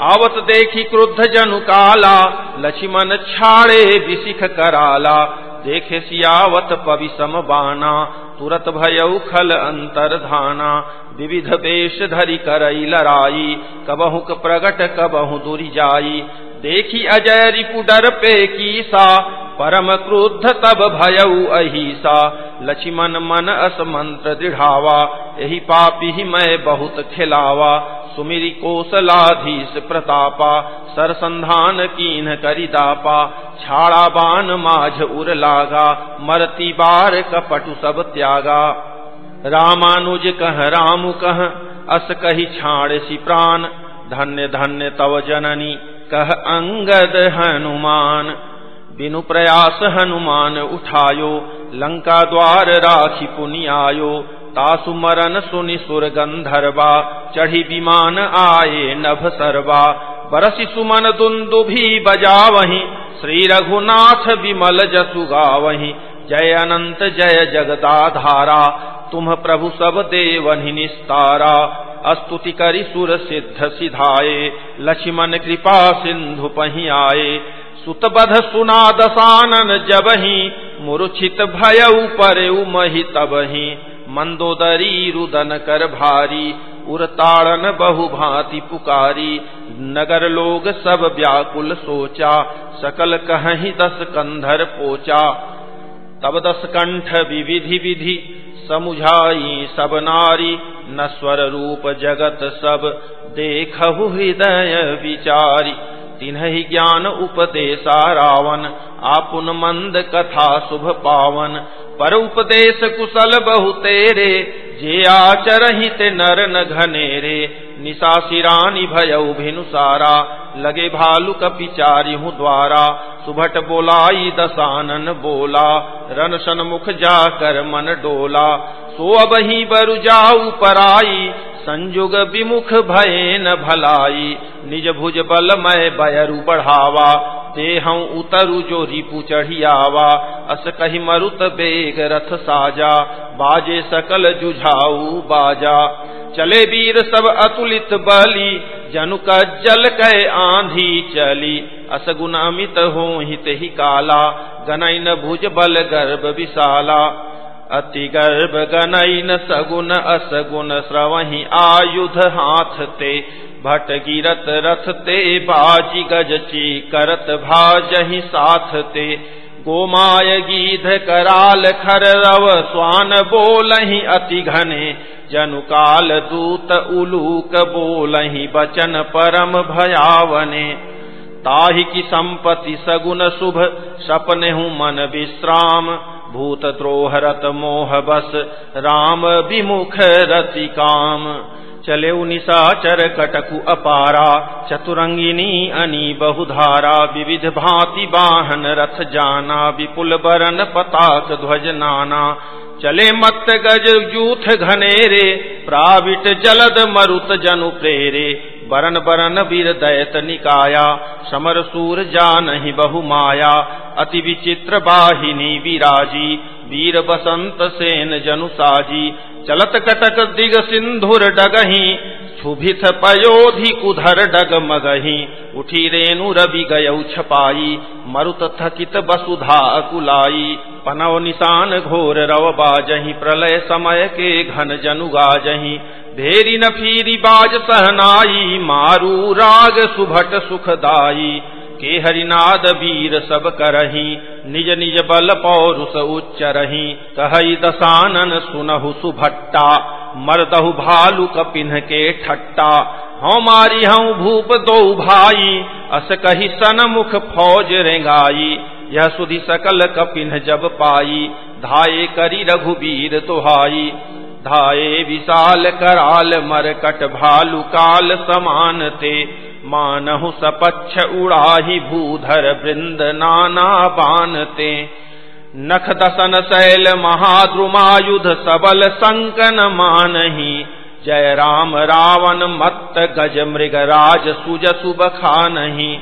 आवत देखी क्रुद्ध जनु काला, लक्ष्मण छाड़े विशिख कराला, देखे सियावत पविसम बाना तुरत भयऊ खल अंतर धाना विविध वेश धरि करई लराई कबहुक प्रगट, कबहु दुरी जाई देखी अजय रिपुडर पे की कीसा। परम क्रुद्ध तब भयऊ अहिसा। लक्ष्मण मन अस मंत्र दृढ़ावा यही पापी ही मैं बहुत खिलावा। सुमिरी कोसलाधीश प्रतापा, सरसंधान कीन करिदापा छाड़ा बान माझ उर लागा, मरती बार कपटु सब त्यागा। रामानुज कह, राम कह, अस कही छाड़ सी प्राण। धन्य धन्य तव जननी, कह, अंगद हनुमान। बिनु प्रयास हनुमान उठायो, लंका द्वार राखी पुनियायो, तासु मरन सुनि सुर गंधर्वा, चढ़ी विमान आए नभ सरवा। बरसी सुमन दुंदु भी बजा वही श्री रघुनाथ विमल जसु गावही। जय अनंत, जय जगदाधारा, तुम प्रभु सब देवनि निस्तारा। स्तुति करी सुर सिद्ध सिधाए लक्ष्मण कृपा सिंधु पही आए सुतबध सुना दसानन जबही मूर्छित भय पर मही तबही। मंदोदरी रुदन कर भारी, उरताड़न बहु भांति पुकारी। नगर लोग सब व्याकुल सोचा, सकल कहीं दस कंधर पोचा। तब दस कंठ विविधि विधि, समुझाई सब नारी। नस्वर रूप जगत सब, देखहु हृदय विचारी। तिन्ह ज्ञान उपदेशा रावण आपुन मंद कथा शुभ पावन। पर उपदेश कुशल बहु तेरे जे आचरहित नर न घनेरे निशा सिरानी भिनुसारा लगे भालु कपिचारी हूँ द्वारा, सुभट बोलाई दसानन बोला। रन सन्मुख जाकर मन डोला। सो अब ही बरु जाऊ पराई, संजुग विमुख भय न भलाई। निज भुज बल मय बयरु बढ़ावा। ते हऊ उतरु जो रिपु चढ़ी आवा अस कही मरुत बेग रथ साजा, बाजे सकल जुझाऊ बाजा। चले वीर सब अतुलित बली, जनु का जल कह आंधी चली। अस गुनामित हो हित ही काला, गनैन भुज बल गर्भ विशाला। अति गर्भ गनैन सगुन असगुन श्रवही आयुध हाथ ते। भट गिरत रथ ते, बाजी गजची करत भाजहि साथ ते। गोमाय गीध कराल खर रव, स्वान बोलही अति घने। जनुकाल दूत उलूक बोलही, बचन परम भयावने। ताहि की संपत्ति सगुन शुभ, सपने हूँ मन विश्राम। भूत द्रोहरत मोह बस राम विमुख रति काम चले निशाचर कटकु अपारा चतुरंगिनी अनी बहुधारा, विविध भांति वाहन रथ जाना, विपुल बरन पताक ध्वज नाना। चले मत गज जूथ घनेरे, प्राविट जलद मरुत जनु प्रेरे। बरन बरन वीर दैत निकाया, समर सूर जान ही बहु माया। अति विचित्र बाहिनी विराजी, वीर बसंत सेन जनु साजी। चलत कटक दिग सिंधुर डगही क्षुभित पयोधि कुधर डग मगही उठी रेणु रवि गयऊ छपाई, मरुत थकित वसुधा अकुलाई। पनव निशान घोर रव बाजही, प्रलय समय के घन जनु गाजही। भेरी न फीरी बाज सहनाई, मारू राग सुभट सुखदाई के हरिनाद वीर सब करही, निज निज बल पौरुष उच्च रही कही दसानन सुनहु सुभट्टा। मरदहु भालू कपिन्ह के ठट्टा। हौ मारी, हूँ भूप दो भाई, अस कही सन मुख फौज रेंगाई। यह सुधि सकल कपिन जब पाई, धाये करी रघुबीर तुहाई। धाये विशाल कराल मरकट भालु काल समान ते। मानहु सपच्छ उड़ाही भूधर वृंद नाना बानते नख दसन शैल महाद्रुमायुध सबल संकन मानही। जय राम रावण मत्त गज मृग राज सुज सुब खानही।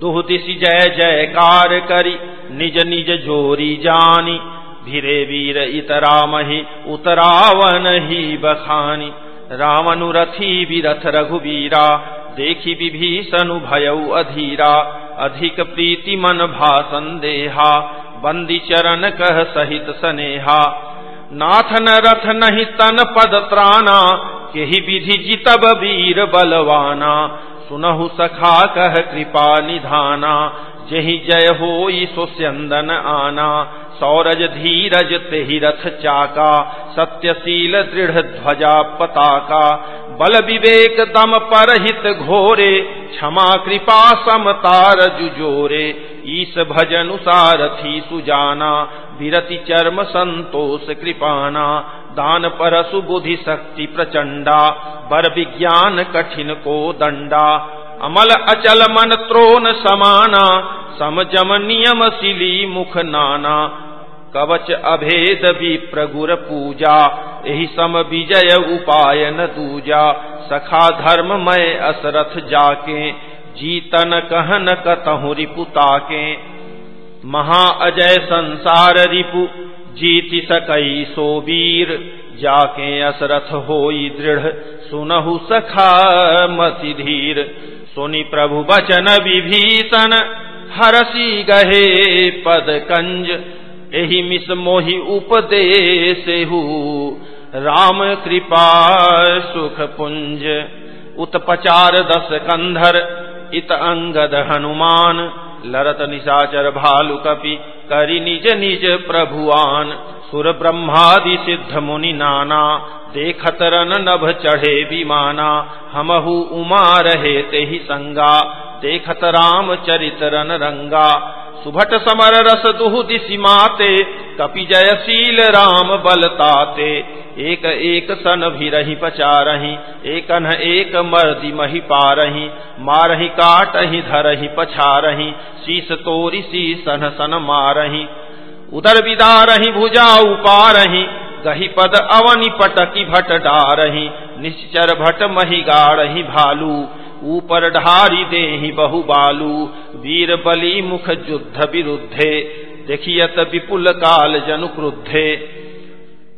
दुह दिशि जय जयकार करी, निज निज जोरी जानी। भिरे वीर इतरामहि उतरावन ही बखानी। रावनुरथी विरथ रघुवीरा, देखी विभीषणु भयऊ अधीरा। अधिक प्रीति मन भा संदेहा बंदी चरण कह सहित सनेहा। न रथ नहीं तन पद त्राना केही विधि जितब वीर बलवाना। सुनहु सखा कह कृपा निधाना, जही जय हो सुस्यंदन आना। सौरज धीरज तेहि रथ चाका, सत्यशील दृढ़ ध्वजा पताका। बल विवेक दम परहित घोरे, क्षमा कृपा समतार जुजोरे। ईस भजन सारथी सुजाना, विरति चर्म संतोष कृपाना। दान परसु बुद्धि शक्ति प्रचंडा, बर विज्ञान कठिन को दंडा। अमल अचल मन त्रोन समाना, समजम नियम सिली मुख नाना। कवच अभेद भी प्रगुर पूजा। यही सम विजय उपाय न दूजा। सखा धर्म मय असरथ जाके, जीतन कहन कतहु रिपुता के महा अजय संसार रिपु, जीति सकई सो वीर जाके असरथ होई दृढ़, सुनहु सखा मति धीर। सुनि प्रभु बचन विभीषण, हरसी गहे पद कंज। एहि मिस मोहि उपदेश राम कृपा, सुख पुंज। उत्पचार दस कंधर, इत अंगद हनुमान। लरत निशाचर भालु कपि, करि निज निज प्रभुआन। सुर ब्रह्मादि सिद्ध मुनि नाना। देखत रन नभ चढ़े विमाना। हमहु उमा रहे ते संगा। देखत राम चरित रन रंगा। सुभट समर रस दुहु दिशि माते, कपि जयशील राम बलताते एक एक सन भी रही पचा रही एक न एक मर्दी मही पा रही मारही काट ही धर ही पछा रही शीस तोरी सी सन सन मारही। उधर विदा रही भुजा उपा रही गही पद अवनि पटकी भट डारही, निश्चर भट मही गाड़ही भालू। ऊपर ढारी दे बहु बालू वीर बली मुख युद्ध विरुद्धे, देखियत विपुल काल जनु क्रुद्धे।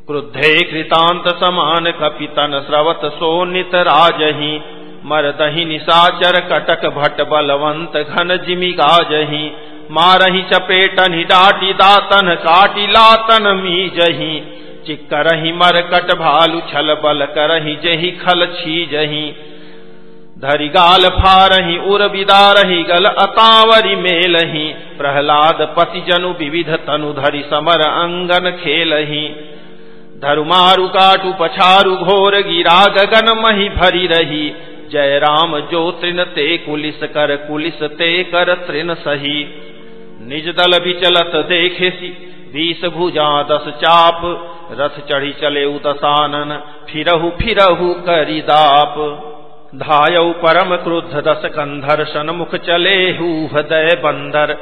क्रुद्धे कृतांत समान कपितन स्रवत सोनित राजही, मरदही निशाचर कटक भट बलवंत घन जिमि गाजही, मारही चपेटन डाटी दातन काटी लातन मी जही चिक्करही मरकट भालु छल बल करही जही खल छी जही धरि गाल फारही, उर बिदारही, गल अतावरी मेलही। प्रहलाद पति जनु विविध तनु धरि समर अंगन खेलही। धरुमारु काटु पछारु घोर गिरा गगन मही भरी रही। जय राम जो तृण ते कुलिस कर, कुलिस ते कर तृण सही। निज दल विचलत देखे सी बीस भुजा दस चाप। रथ चढ़ी चले उदसानन, फिरहु फिरहु करिदाप धायऊ परम क्रुद्ध दस कंधर मुख चले हृदय बंदर,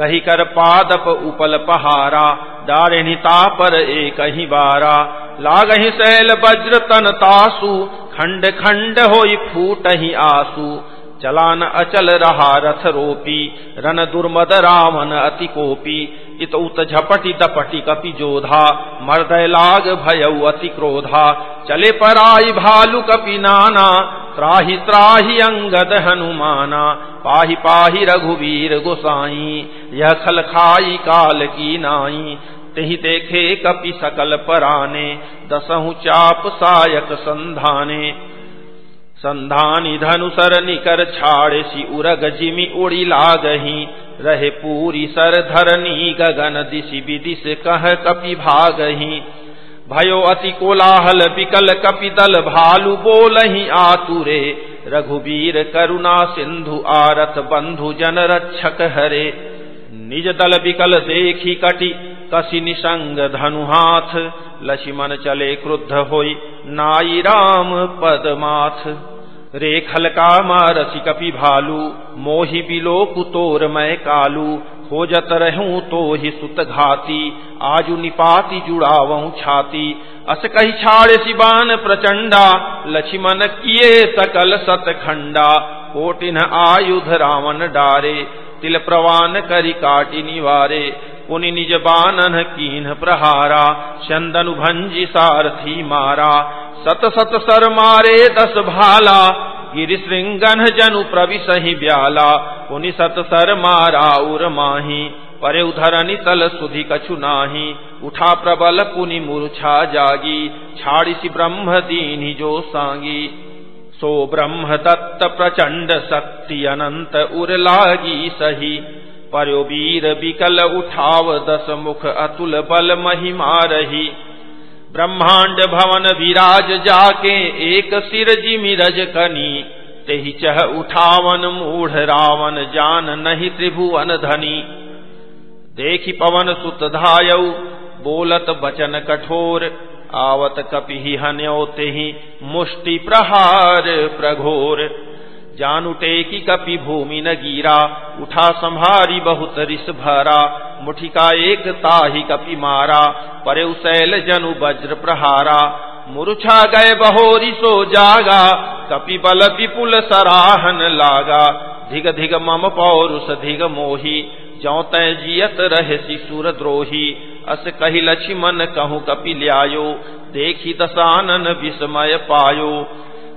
गही कर पादप उपल पहारा दारिणिता पर एक ही बारा। लागही सैल वज्र तन तासु, खंड खंड हो फूट ही आसु। चलान अचल रहा रथ रोपी, रन दुर्मद रावण अति कोपी। इत उत झपटी दपटी कपि जोधा, मर्दय लाग भय अति क्रोधा। चले पराई भालु कपि नाना त्राही त्राही अंगद हनुमाना, पाही पाही रघुवीर गोसाई, यह खल खाई काल की नाई। तेहि देखे कपि सकल पराने, दसहु चाप सायक संधाने। संधानी धनुसर निकर छाड़े सी उरग जिमी उड़ी लागही, रहे पूरी सर धरनी गगन दिशि विदिश कह कपि भागही। भयो अति कोलाहल बिकल कपि दल भालु बोलही आतुरे। रघुवीर करुणा सिंधु आरत बंधु जन रक्षक हरे। निज दल बिकल देखी कटि, कसी निसंग धनु हाथ। लक्ष्मण चले क्रुद्ध होई, नाई राम पदमाथ रेखल का मारसी कपि भालू, मोहि बिलो कुतोर मैं कालू। खोजत रहूँ तो ही सुत घाती, आजु निपाति जुड़ावऊ छाती। अस कही छाड़े सिबान प्रचंडा, लक्ष्मण किए सकल सत खंडा। कोटिन आयुध रावण डारे, तिल प्रवान करी काटी निवारे। पुनि निज बानन कीन प्रहारा, चंदन भंजी सारथी मारा। सत सत सर मारे दस भाला गिरि श्रृंगन जनु प्रविशहि ब्याला पुनि सत सर मारा उर माही परे उधरनि तल सुधि कछु नाही, उठा प्रबल पुनि मूर्छा जागी। छाड़िसी ब्रह्म दीनि जो सांगी। सो ब्रह्म दत्त प्रचंड शक्ति अनंत उर लागी सही। पर्यो वीर बिकल उठाव दस मुख अतुल बल महिमा रही। ब्रह्मांड भवन विराज जाके एक सिर जिमिरज कनी। तेहि चह उठावन मूढ़ रावण जान नहीं त्रिभुवन धनी। देखी पवन सुत धायऊ, बोलत बचन कठोर। आवत कपि हन्यो तेहि मुष्टि प्रहार प्रघोर। जान उठे की कपि भूमि न गिरा, उठा संहारी बहुत रिस भरा। मुठिका एक ताही कपि मारा परे उसैल जनु वज्र प्रहारा। मुरुछा गए बहोरी सो जागा, कपि बल विपुल सराहन लागा। धिग धिग मम पौरुष धिग मोही जौ तय जियत रहे शिशुर द्रोही। अस कही लक्ष्मण कहूँ कपि ल्यायो, देखी दसानन विस्मय पायो।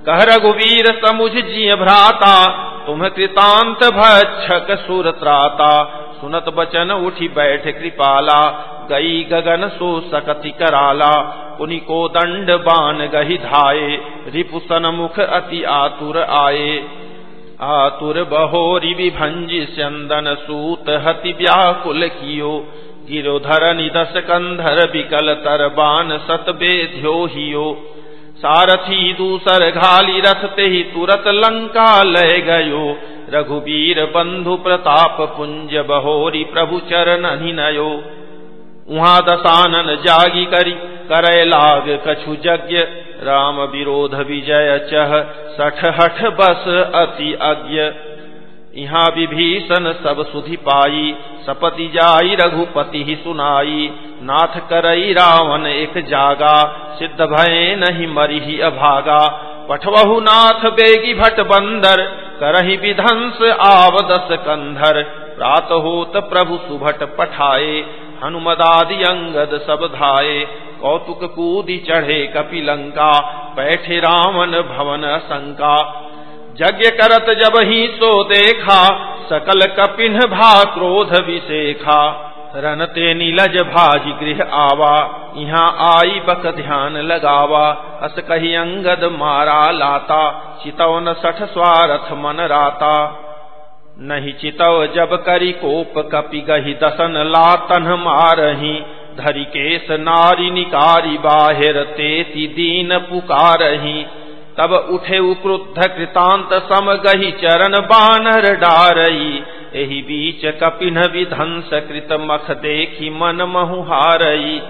कह रघुवीर समुझ जिय भ्राता, तुम कृतांत भक्षक सुर त्राता। सुनत बचन उठी बैठ कृपाला, गई गगन सो सकति कराला। उन्हीं को दंड बान गही धाये, रिपुसन मुख अति आतुर आए आतुर बहोरी विभंजी चंदन सूत हति व्याकुल कियो। गिरोधर निदस कंधर विकल तरबान सत बेध्यो हियो। सारथी दूसर घाली रथ ते ही तुरत लंका लय गयो। रघुबीर बंधु प्रताप पुंज बहोरी प्रभु चरण नयो। उहाँ दसानन जागी करी, करय लाग कछु यज्ञ। राम विरोध विजय चह सठ हठ बस अति अज्ञ। यहाँ विभीषण सब सुधि पाई, सपति जाई रघुपति ही सुनाई। नाथ करई रावण एक जागा, सिद्ध भय नहीं मरी अभागा। पठवहु नाथ बेगी भट बंदर करही विधंस आवदस कंधर। प्रात होत प्रभु सुभट पठाए, हनुमदादि अंगद सब धाये कौतुक कूदी चढ़े कपिलंका बैठे रावण भवन शंका। यज्ञ करत जब ही सो देखा, सकल कपिन भा क्रोध विशेखा रनते नीलज भाज गृह आवा यहाँ आई बक ध्यान लगावा। अस कही अंगद मारा लाता चितवन सठ स्वारथ मन राता। नहीं चितव जब करी कोप कपि गही, दसन लातन मारही। धरी केस नारी निकारी बाहिर तेती दीन पुकारही। तब उठे उक्रुद्ध कृतांत सम गही, चरण बानर डारई एहि बीच कपिन विध्वंस कृत मख देखी मन महुहारई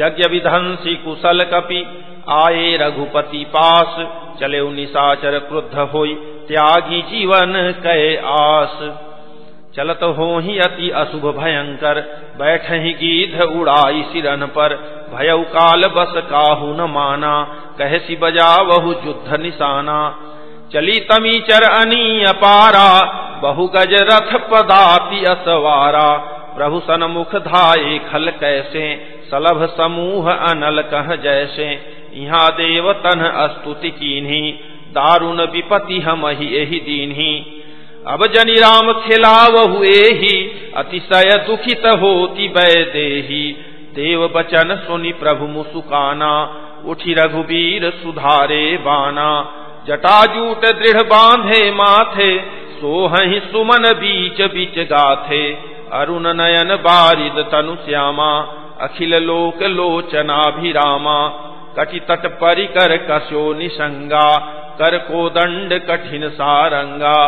यज्ञ विध्वंसी कुशल कपि आए रघुपति पास। चले निशाचर क्रुद्ध होई, त्यागी जीवन कै आस। चलत हो ही अति अशुभ भयंकर बैठ ही गीध उड़ाई सिरन पर। भयउ काल बस काहू न माना, कहसी बजा बहु युद्ध निशाना। चली तमीचर अनी अपारा बहु गज रथ पदाति असवारा। प्रभु सनमुख धाये खल कैसे, सलभ समूह अनल कह जैसे। यहाँ देव तन अस्तुति कीन्ही, दारुण विपति हम ही एहि दीन्ही। अब जनि राम खिलावहु ही अतिशय दुखित होती देही। देव बचन सुनि प्रभु मुसुकाना, उठी रघुबीर सुधारे बाना। जटाजूट दृढ़ बांधे माथे सोहि सुमन बीच बीच गाथे। अरुण नयन बारिद तनु श्यामा, अखिल लोक लोचनाभिरामा कटि तट परिकर कस्यो निसंगा, कर को दंड कठिन सारंगा।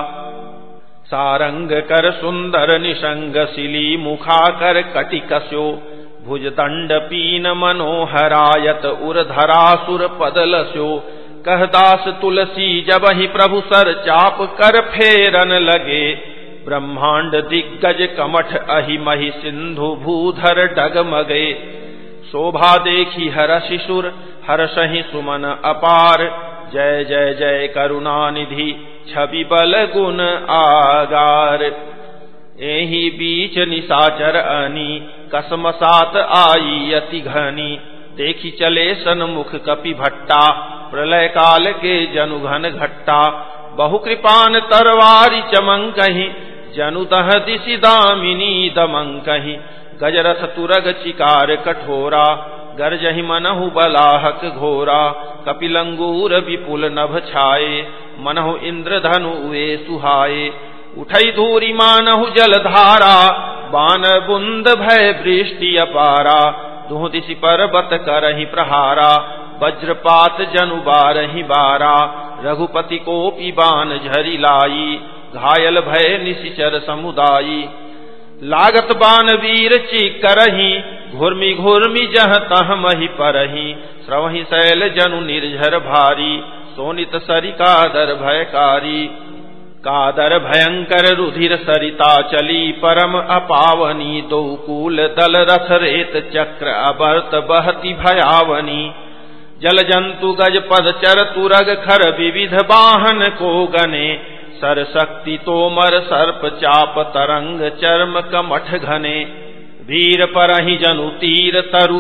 सारंग कर सुंदर निसंग सिली मुखा कर कटि कस्यो। भुज दंड पीन मनोहरायत उर धरासुर पदलस्यो कहदास तुलसी जब ही प्रभु सर चाप कर फेरन लगे, ब्रह्मांड दिग्गज कमठ अहि मही सिंधु भूधर डगमगे। शोभा देखी हर शिशुर, हर सही सुमन अपार। जय जय जय करुणा निधि छवि बल गुण आगार। एही बीच निशाचर अनी, कसमसात आई अति घनी। देखी चले सनमुख कपि भट्टा प्रलय काल के जनु घन घट्टा बहु कृपान तरवारी जनु दह दिशि दामिनी दमंकही गजरथ तुरग चिकार कठोरा, गर्जहि मनहु बलाहक घोरा। कपिलंगूर विपुल नभ छाए मनहु इंद्र धनु वे सुहाए उठई धूरी मानहु जलधारा बान बुंद भय वृष्टि अपारा। दुह दिशि पर्वत करही प्रहारा वज्रपात जनु बारही बारा, रघुपति को बान झरी लाई, घायल भय निशिचर समुदायी। लागत बान वीर ची करही घुर्मी घुर्मी जह तह मही परही श्रवही शैल जनु निर्झर भारी, सोनित सरिका दर भयकारी। कादर भयंकर रुधिर सरिता चली, परम अपावनी दो कूल दल रथ रेत चक्र अबर्त बहती भयावनी। जल जंतु गज पद चर तुरग खर विविध वाहन को गने। सर शक्ति तोमर सर्प चाप तरंग चर्म कमठ घने। वीर पर ही जनु तीर तरु,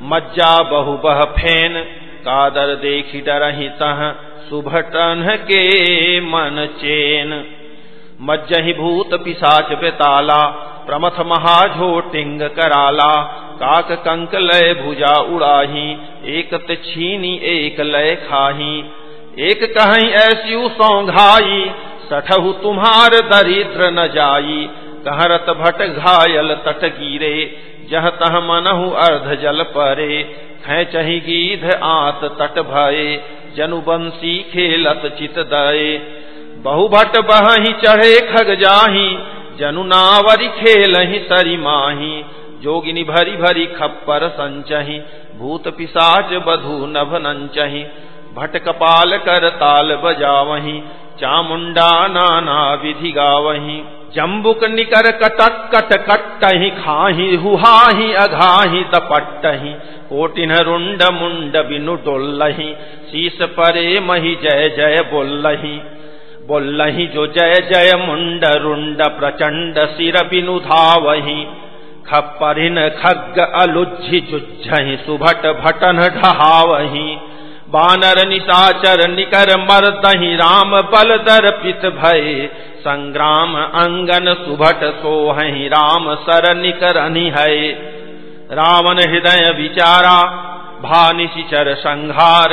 मज्जा बहु बह फेन। कादर देखी डरही तह सुभटन के मन चेन। मज्जहि भूत पिसाच बेताला, प्रमथ महाझोटिंग कराला। काक कंक लय भुजा उड़ाही, एक छीनी, एक लय खाही। एक कहीं ऐसी सौघाई, सठहु तुम्हार दरिद्र न जाई। कहरत भट घायल तट गिरे, जह तह मनहु अर्ध जल परे। चही गीध आत तट भये जनुबंसी खेलत चित दये। बहु भट बही चढ़े खग जाही, जनु नावरी खेलही सरी माही। जोगिनी भरी भरी खप्पर संचही, भूत पिसाच बधु नभ नंचही भट कपाल कर ताल बजावही, चामुंडा नाना विधि गावही। जम्बुक निकर कटक कट कट्टही खाही हुहाही अघाही दपट्टही कोटिन रुंड मुंड बिनु डोल्लही शीस परे मही जय जय बोल्लही। बोलही जो जय जय मुंड रुंड प्रचंड सिर बिनु धावही। खप्परिन खग्ग अलुझि जुझहि सुभट भटन ढहावही, बानर निशाचर निकर मरदही, राम बल दर्पित भय, संग्राम अंगन सुभट सोहहि, राम सर निकर है रावण हृदय विचारा भानिशिचर संहार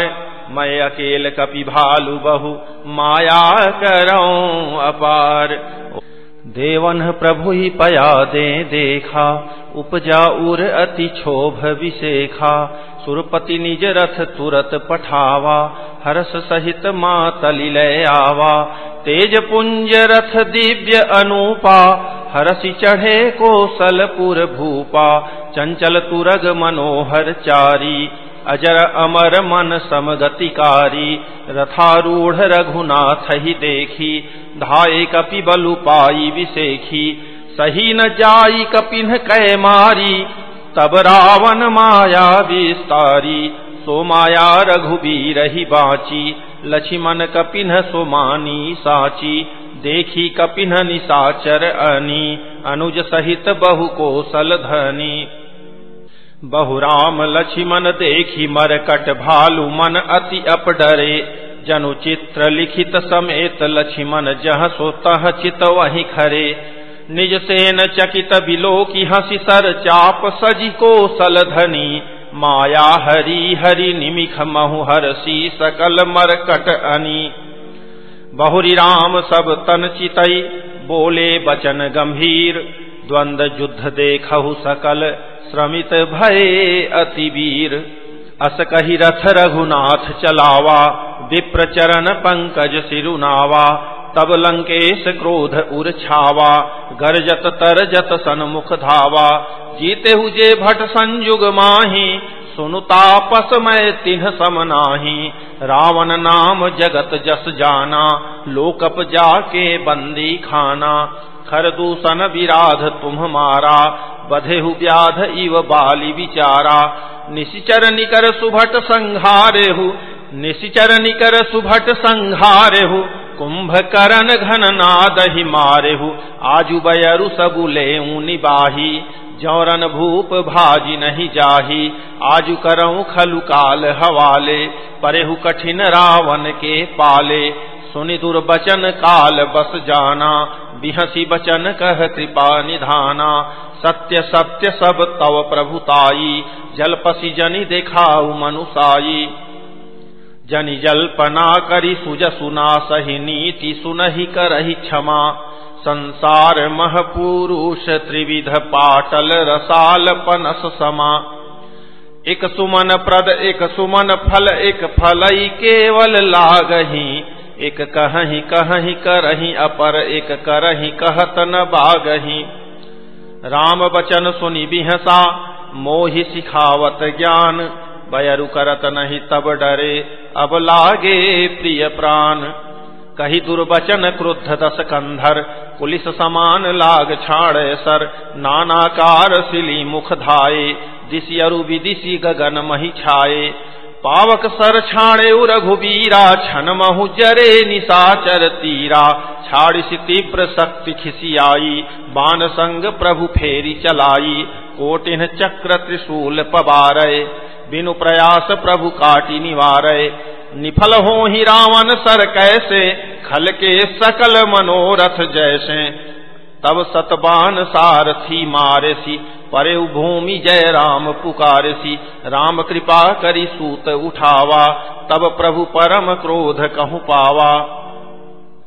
मैं अकेल कपि भालु बहु, माया करो अपार। देवन प्रभु ही पया दे देखा, उपजा उर अति क्षोभ विशेखा, सुरपति निज रथ तुरत पठावा हर्ष सहित लय आवा, तेज पुंज रथ दिव्य अनुपा, हरसि चढ़े कोसलपुर भूपा, चंचल तुरग मनोहर चारी अजर अमर मन समगतिकारी, रथारूढ़ रघुनाथ ही देखी। धाये कपि बलु पाई विशेखी सही न जाई कपिन कै मारी। तब रावण माया विस्तारी, सो माया रघुबीर ही बाची। लक्ष्मण कपिन सोमानी साची, देखी कपिन निसाचर अनी। अनुज सहित बहु कोसल धनी। बहुराम लक्ष्मण देखी मरकट भालु मन अति अपडरे। जनु चित्र लिखित समेत लक्ष्मण जह सो तह चित वही खरे। निज सेन चकित बिलो की हसी सर चाप सजी को सल धनी। माया हरि हरि निमिख महु हरसी सकल मरकट अनी। बहुरी राम सब तन चितई, बोले बचन गंभीर। द्वंद युद्ध देखहु सकल श्रमित भय अति वीर अस कही रथ रघुनाथ चलावा विप्र चरण पंकज सिरुनावा। तब लंकेश क्रोध उर छावा, गरजत तरजत सन्मुख धावा। जीते हुजे भट संयुग माही सुनुतापस पसमय तिन्ह समनाही रावण नाम जगत जस जाना, लोकप जाके बंदी खाना। खरदूषण विराध तुम मारा, बधेहु व्याध इव बाली विचारा। निशिचर निकर सुभट संहारेहु, निशिचर निकर सुभट संहारेहु, कुंभकरण घन नाद ही मारेहु। आजु बयरु सबुले निबाही, जौरन भूप भाजी नहीं जाही। आजु करऊ खलु काल हवाले, परेहु कठिन रावण के पाले। सुनि दुर्बचन काल बस जाना बिहसी बचन कह कृपा निधाना। सत्य सत्य सब तव प्रभुताई जलपसी जनि देखाऊ मनुषाई जनि जल्पना करी सुज सुना सही नीति सुनहि करही क्षमा। संसार महपुरुष त्रिविध पाटल रसाल पनस समा। एक सुमन प्रद, एक सुमन फल, एक फलई केवल लागही। एक कहीं कहीं करही, अपर एक करही कहत न बागही। राम बचन सुनि बिहसा, मोहि सिखावत ज्ञान। बयरु करत नहीं तब डरे, अब लागे प्रिय प्राण। कही दुर्वचन क्रुद्ध दस कंधर पुलिस समान लाग छाड़े सर। नानाकार सिली मुख धाये दिशि अरु गगन मही छाए पावक सर छाणे रघुबीरा छन महु जरे निशाचर तीरा। छाड़िस तीव्र शक्ति खिसियाई बान संग प्रभु फेरी चलाई। कोटिन चक्र त्रिशूल पबारय बिनु प्रयास प्रभु काटी निवारय निफल हो ही रावण सर कैसे खल के सकल मनोरथ जैसे। तब सतबान सारथी मारसी परे भूमि जय राम पुकारसी। राम कृपा करी सूत उठावा, तब प्रभु परम क्रोध कहु पावा।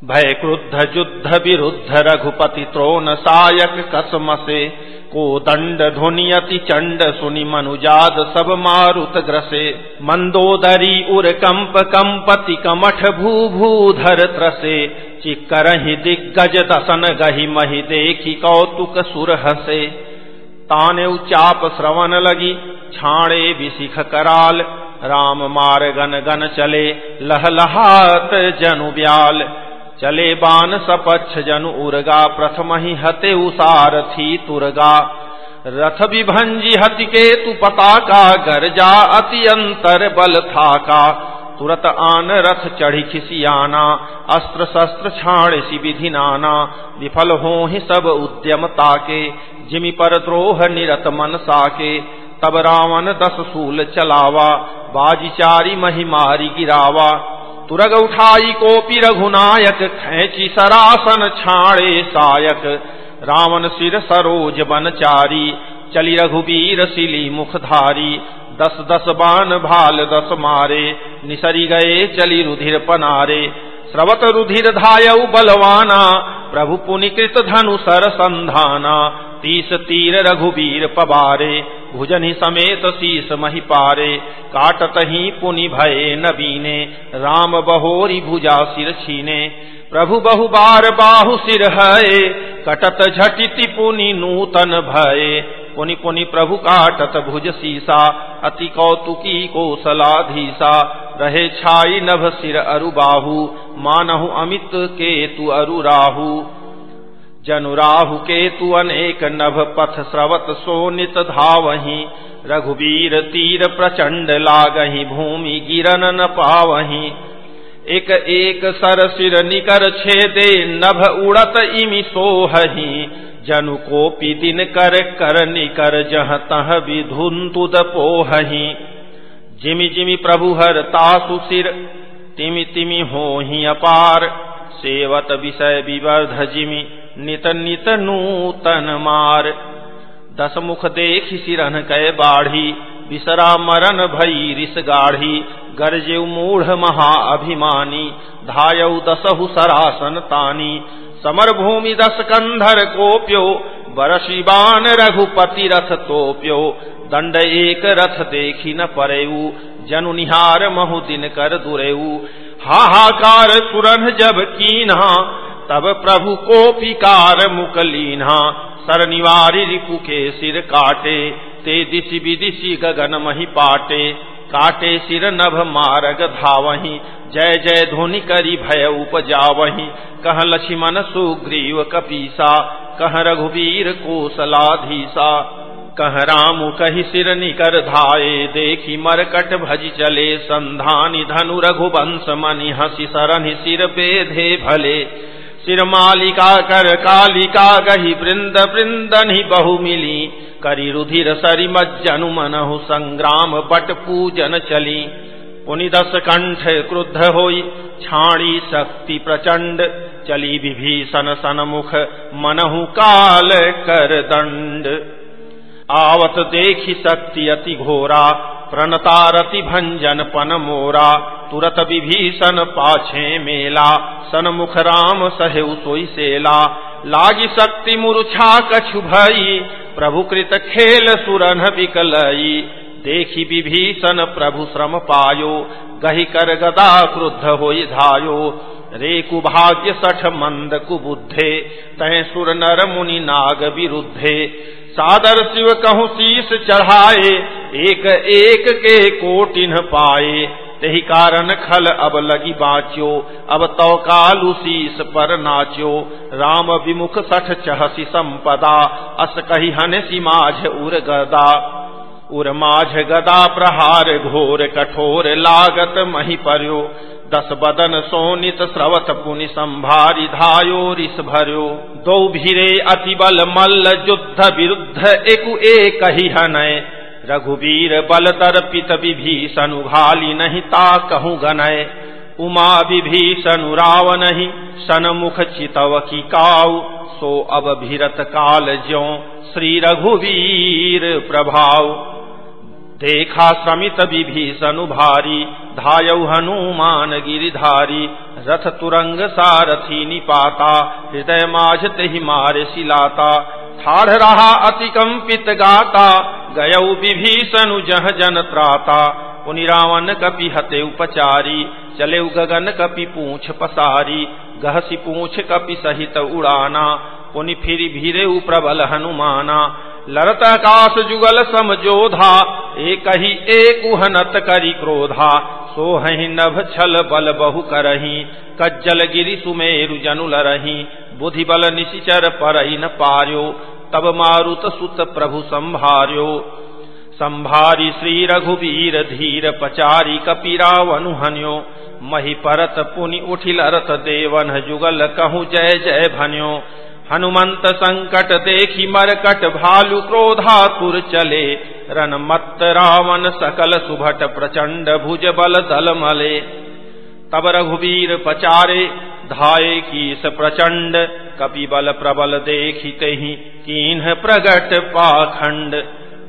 भय क्रुद्ध युद्ध विरुद्ध रघुपति त्रोन सायक कसम से को दंड ध्वनियति चंड सुनि मनुजाद सब मारुत ग्रसे। मंदोदरी उर कंप कंपति कमठ भू भूधर त्रसे। चिकरहि दिग्गज दसन गही मही देखि कौतुक सुर हसे ताने उचाप श्रवण लगी, छाणे विशिख कराल, राम मार गन गन चले, लहलहात जनु ब्याल। चले बान सपच्छ जनु उर्गा, प्रथम ही हते उसार थी तुर्गा। रथ विभंजी हति के तु पता का गर्जा अति अंतर बल था का तुरत आन रथ चढ़ी खिसियाना अस्त्र शस्त्र छाण सी विधि नाना। विफल हो ही सब उद्यम ताके, जिमि पर द्रोह निरत मन साके। तब रावण दस सूल चलावा, बाजीचारी महिमारी गिरावा। तुरग उठाई कोपी रघुनायक, खेची सरासन छाणे सायक। रावण सिर सरोज बनचारी चली रघुबीर सिली मुखधारी दस दस बान भाल दस मारे, निसरी गए चली रुधिर पनारे। स्रवत रुधिर धायऊ बलवाना, प्रभु पुनिकृत धनु सर संधाना। तीस तीर रघुबीर पबारे, भुजन समेत शीस मही पारे काटत ही पुनि भये नबीने राम बहोरी भुजा सिर छीने। प्रभु बहु बार बाहु सिर है कटत झटिति पुनि नूतन भये। पुनि पुनि प्रभु काटत भुज सीसा, अति कौतुकी सलाधीसा रहे छाई नभ सिर अरु बाहु मानहु अमित के तु अरु राहु जनुराहु के तु अनेक नभ पथ स्रवत सोनित धावही। रघुवीर तीर प्रचंड लागही, भूमि गिरन न पावही। एक एक सर सिर निकर छेदे, नभ उड़त इमि सोहही। जनु को दिन कर कर निकर जह तह विधुंतुद पोहही। जिमि जिमि प्रभु हर तासु सिर, तिमि तिमि हो ही अपार। सेवत विषय विवर्ध जिमि, नित नित नूतन मार। दस मुख देख सिरन कै बाढ़ी। विसरा मरन भई रिस गाढ़ी गरजे मूढ़ महा अभिमानी धायऊ दसहु सरासन तानी। समर भूमि दस कंधर कोप्यो, बरसी बरशिबान रघुपति रथ तोप्यो। दंड एक रथ देखी न परेऊ जनु निहार महु दिन कर दुरेऊ हाहाकार तुरन जब कीन्हा, तब प्रभु को पिकार मुकलीना सर निवारी रिपु के सिर काटे ते दिशि विदिशि गगन मही पाटे, काटे सिर नभ मारग धावही, जय जय ध्वनि करी भय उपजावही, कह लक्ष्मण सुग्रीव कपीसा, कह रघुवीर कोसलाधीसा, कह राम कही सिर निकर धाये, देखी मरकट भज चले, संधानी धनु रघुवंश मनि हसी सरनि सिर बेधे भले। सिर मालिका कर कालिका गही वृंद वृंदनि बहु मिली करी रुधिर सरी मज्जनु मनहु संग्राम बट पूजन चली। पुनि दस कंठ क्रुद्ध होई, छाणी शक्ति प्रचंड। चली विभीषण सनमुख, मनहु काल कर दंड। आवत देखी शक्ति अति घोरा प्रणतारति भंजन पन मोरा तुरत विभीषण पाछे मेला सनमुख राम सहेउ सोई सेला। लागी शक्ति मूर्छा कछु भई प्रभु कृत खेल सुरन विकलई। देखी विभीषण प्रभु श्रम पायो, गही कर गदा क्रुद्ध हो धायो। रे कुभाग्य सठ मंद कुबुद्धे तय सुर नर मुनि नाग विरुद्धे सादर शिव कहूँ शीस चढ़ाए, एक एक के कोटिन पाए। तही कारण खल अब लगी बाच्यो अब तो कालू शीस पर नाच्यो राम विमुख सठ चहसी संपदा, अस कही हन सी माझ उर गदा। उर माझ गदा प्रहार घोर कठोर लागत मही पर्यो। दस बदन सोनित स्रवत पुनि संभारी धायो रिस भर्यो। दो भीरे अति बल मल्ल युद्ध विरुद्ध एकु एक ही हनय। रघुवीर बल दर्पित विभीषण घाली नहीं ता कहूँ गनय। उमा विभीषण राव नहीं सन मुख चितव की काऊ सो अब भीरत काल ज्यो श्री रघुवीर प्रभाव देखा श्रमित विभीषण भारी धायऊ हनुमान गिरिधारी, रथ तुरंग सारथी निपाता, हृदय माझ ही मारे सिलाता ठाढ़ रहा अतिकंपित गाता गयऊ विभीषण जह जन त्राता। पुनि रावण कपि हते उपचारी चले गगन कपि पूछ पसारी, गहसी पूछ कपि सहित उड़ाना पुनि फिर भीरे प्रबल हनुमाना। लरत आकाश जुगल समझोधा एक ही एक उहनत करी क्रोधा। सोहि नभ छल बल बहु करही, कज्जल गिरी सुमेरु जनु लरही। बुद्धि बल निशिचर पर न पार्यो, तब मारुत सुत प्रभु संभार्यो। संभारी श्री रघुवीर धीर पचारी कपिरावनु हन्यो। मही परत पुनि उठिल रत देवन जुगल कहु जय जय भन्यो। हनुमंत संकट देखी मरकट भालु क्रोधातुर चले। रन मत रावण सकल सुभट प्रचंड भुज बल दल मले तब रघुवीर पचारे, धाये कीस प्रचंड कपि बल प्रबल देखिते ही कीन्ह प्रगट पाखंड।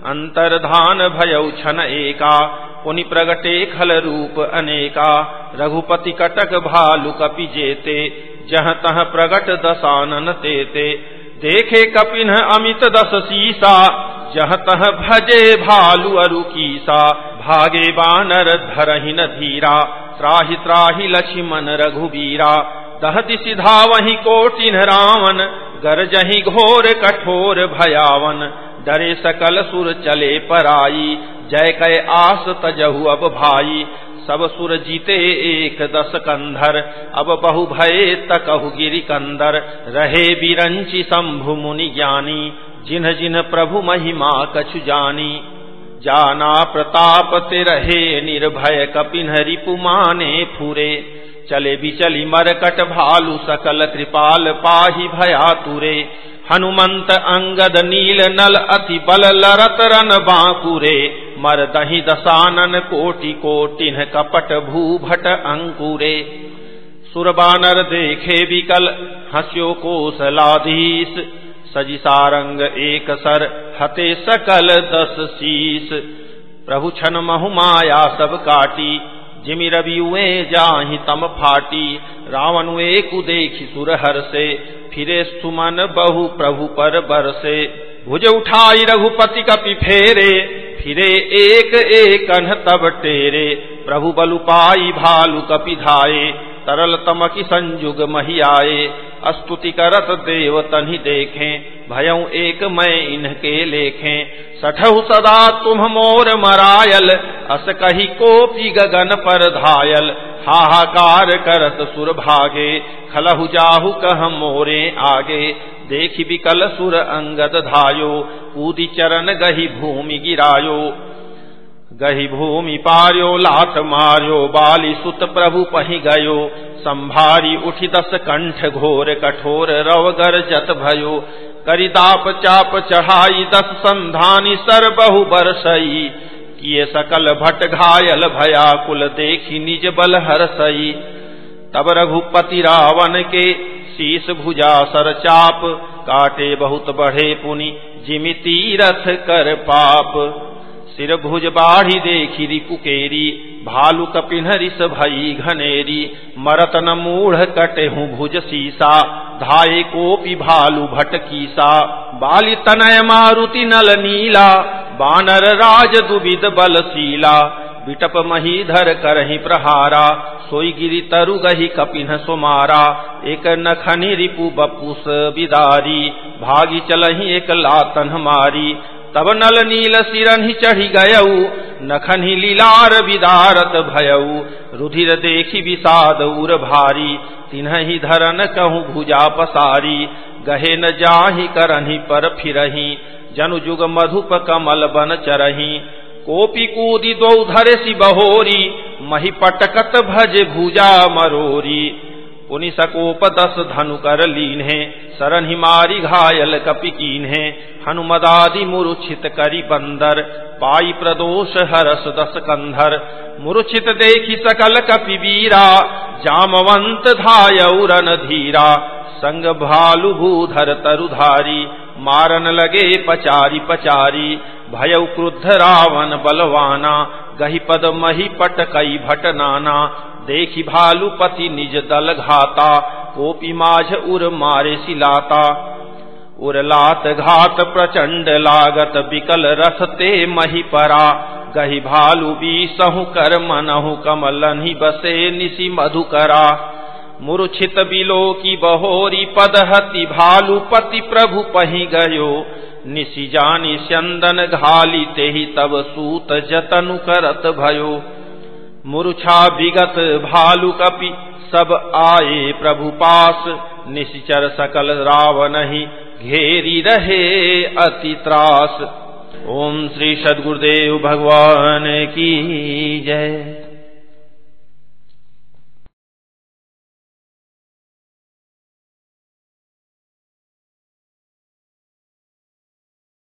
अंतर्धान भयौ छन एका, पुनि प्रगटे खल रूप अनेका। रघुपति कटक भालु कपि जेते जह तह प्रगट दसानन तेते। देखे कपिन अमित दस सीसा। जह तह भजे भालु अरु कीसा। भागे बानर धरहिन धीरा। त्राहि त्राहि लक्ष्मण रघुबीरा। दहति सिधा वही कोटिन रावण। गरजही घोर कठोर भयावन। डरे सकल सुर चले पराई। जय कय आस तजहु अब भाई। सब सुर जीते एक दस कंधर। अब बहु भये तकहु गिरी कंदर। रहे बिरंची शंभु मुनि ज्ञानी, जिन्ह जिन्ह प्रभु महिमा कछु जानी। जाना प्रताप ते रहे निर्भय कपिन रिपुमाने फूरे। चले बिचली मरकट भालु सकल कृपाल पाही भया तुरे। हनुमंत अंगद नील नल अति बल लरत रन बांकुरे मर दही दसानन कोटि कोटिन कपट भूभट अंकुरे। सुरबानर देखे विकल, हस्यो कोसलाधीश सजी सारंग एक सर, हते सकल दस शीस प्रभु छन महु माया सब काटी, जिमि रवि जाहि तम फाटी रावण एक देखी सुरहर से फिरे सुमन बहु प्रभु पर बरसे। भुज उठाई रघुपति कपि फेरे। फिरे एक एक तब टेरे। प्रभु बलु पाई भालु कपि धाये तरल तमकी संजुग मही आए अस्तुति करत देव तनि देखें भयऊ एक मैं इनके लेखें। सठहु सदा तुम मोर मरायल, अस कही कोपी गगन पर धायल। हाहाकार करत सुर भागे, खलहु जाहु कह मोरे आगे। देखि विकल सुर अंगद धायो कूदी चरण गही भूमि गिरायो। गही भूमि पार्यो लाठ मार्यो, बाली सुत प्रभु पही गयो, संभारी उठी दस कंठ घोर कठोर, रव गर जत भयो करिदाप चाप चढ़ाई, दस संधानी सर बहु बरसई, किए सकल भट घायल भया, कुल देखी निज बल हर सई तब रघुपति रावण के शीस भुजा सर चाप, काटे बहुत बढ़े पुनि जिमिति रथ कर पाप। सिर भुज बाढ़ी देखी रिपुकेरी भालू कपिन रिस भई घनेरी मरत न मूढ़ कटे हूँ भुज सीसा, धाये कोपी भालु भटकीसा बाली तनय मारुति नल नीला, बानर राज दुविद बलशीला बिटप मही महीधर करही प्रहारा सोई गिरी तरु गही कपिन सुमारा, एक नखनी रिपु बपुस बिदारी, भागी चलही एक लातन मारी तब नल नील सिरन ही चढ़ी गयऊ नखन ही लीलार विदारत भयऊ रुधिर देखी विषाद उर भारी तिन्ह ही धरन कहूँ भुजा पसारी। गहे न जाही करही पर फिरही, जनु जुग मधुप कमल बन चरही। कोपी कूदी दो धरे सी बहोरी, मही पटकत भज भूजा मरोरी। पुनि सकोप दस धनु कर लीन है सरन हिमारी घायल कपि कीन है। हनुमदादि मुरुछित करी बंदर, पाई प्रदोष हरस दस कंधर। मुरुछित देखी सकल कपि वीरा, जामवंत धायरन धीरा। संग भालु भूधर तरुधारी, मारन लगे पचारी पचारी। भय क्रुद्ध रावण बलवाना गही पद मही पट कई भट नाना देखी भालुपति निज दल घाता, कोपी माझ उर मारे सिलाता। उर लात घात प्रचंड लागत, बिकल रसते मही परा। गही भालु बी सहु कर मनहु कमलन ही बसे निसी मधुकरा। मूर्छित बिलो की बहोरी पदहति, भालुपति प्रभु पही गयो। निशि जानी स्यंदन घाली ते ही तब सूत जतनु करत भयो। मूर्छा विगत भालु कपि सब आए प्रभु पास। निश्चर सकल रावण ही घेरी रहे अति त्रास। ओम श्री सदगुरुदेव भगवान की जय।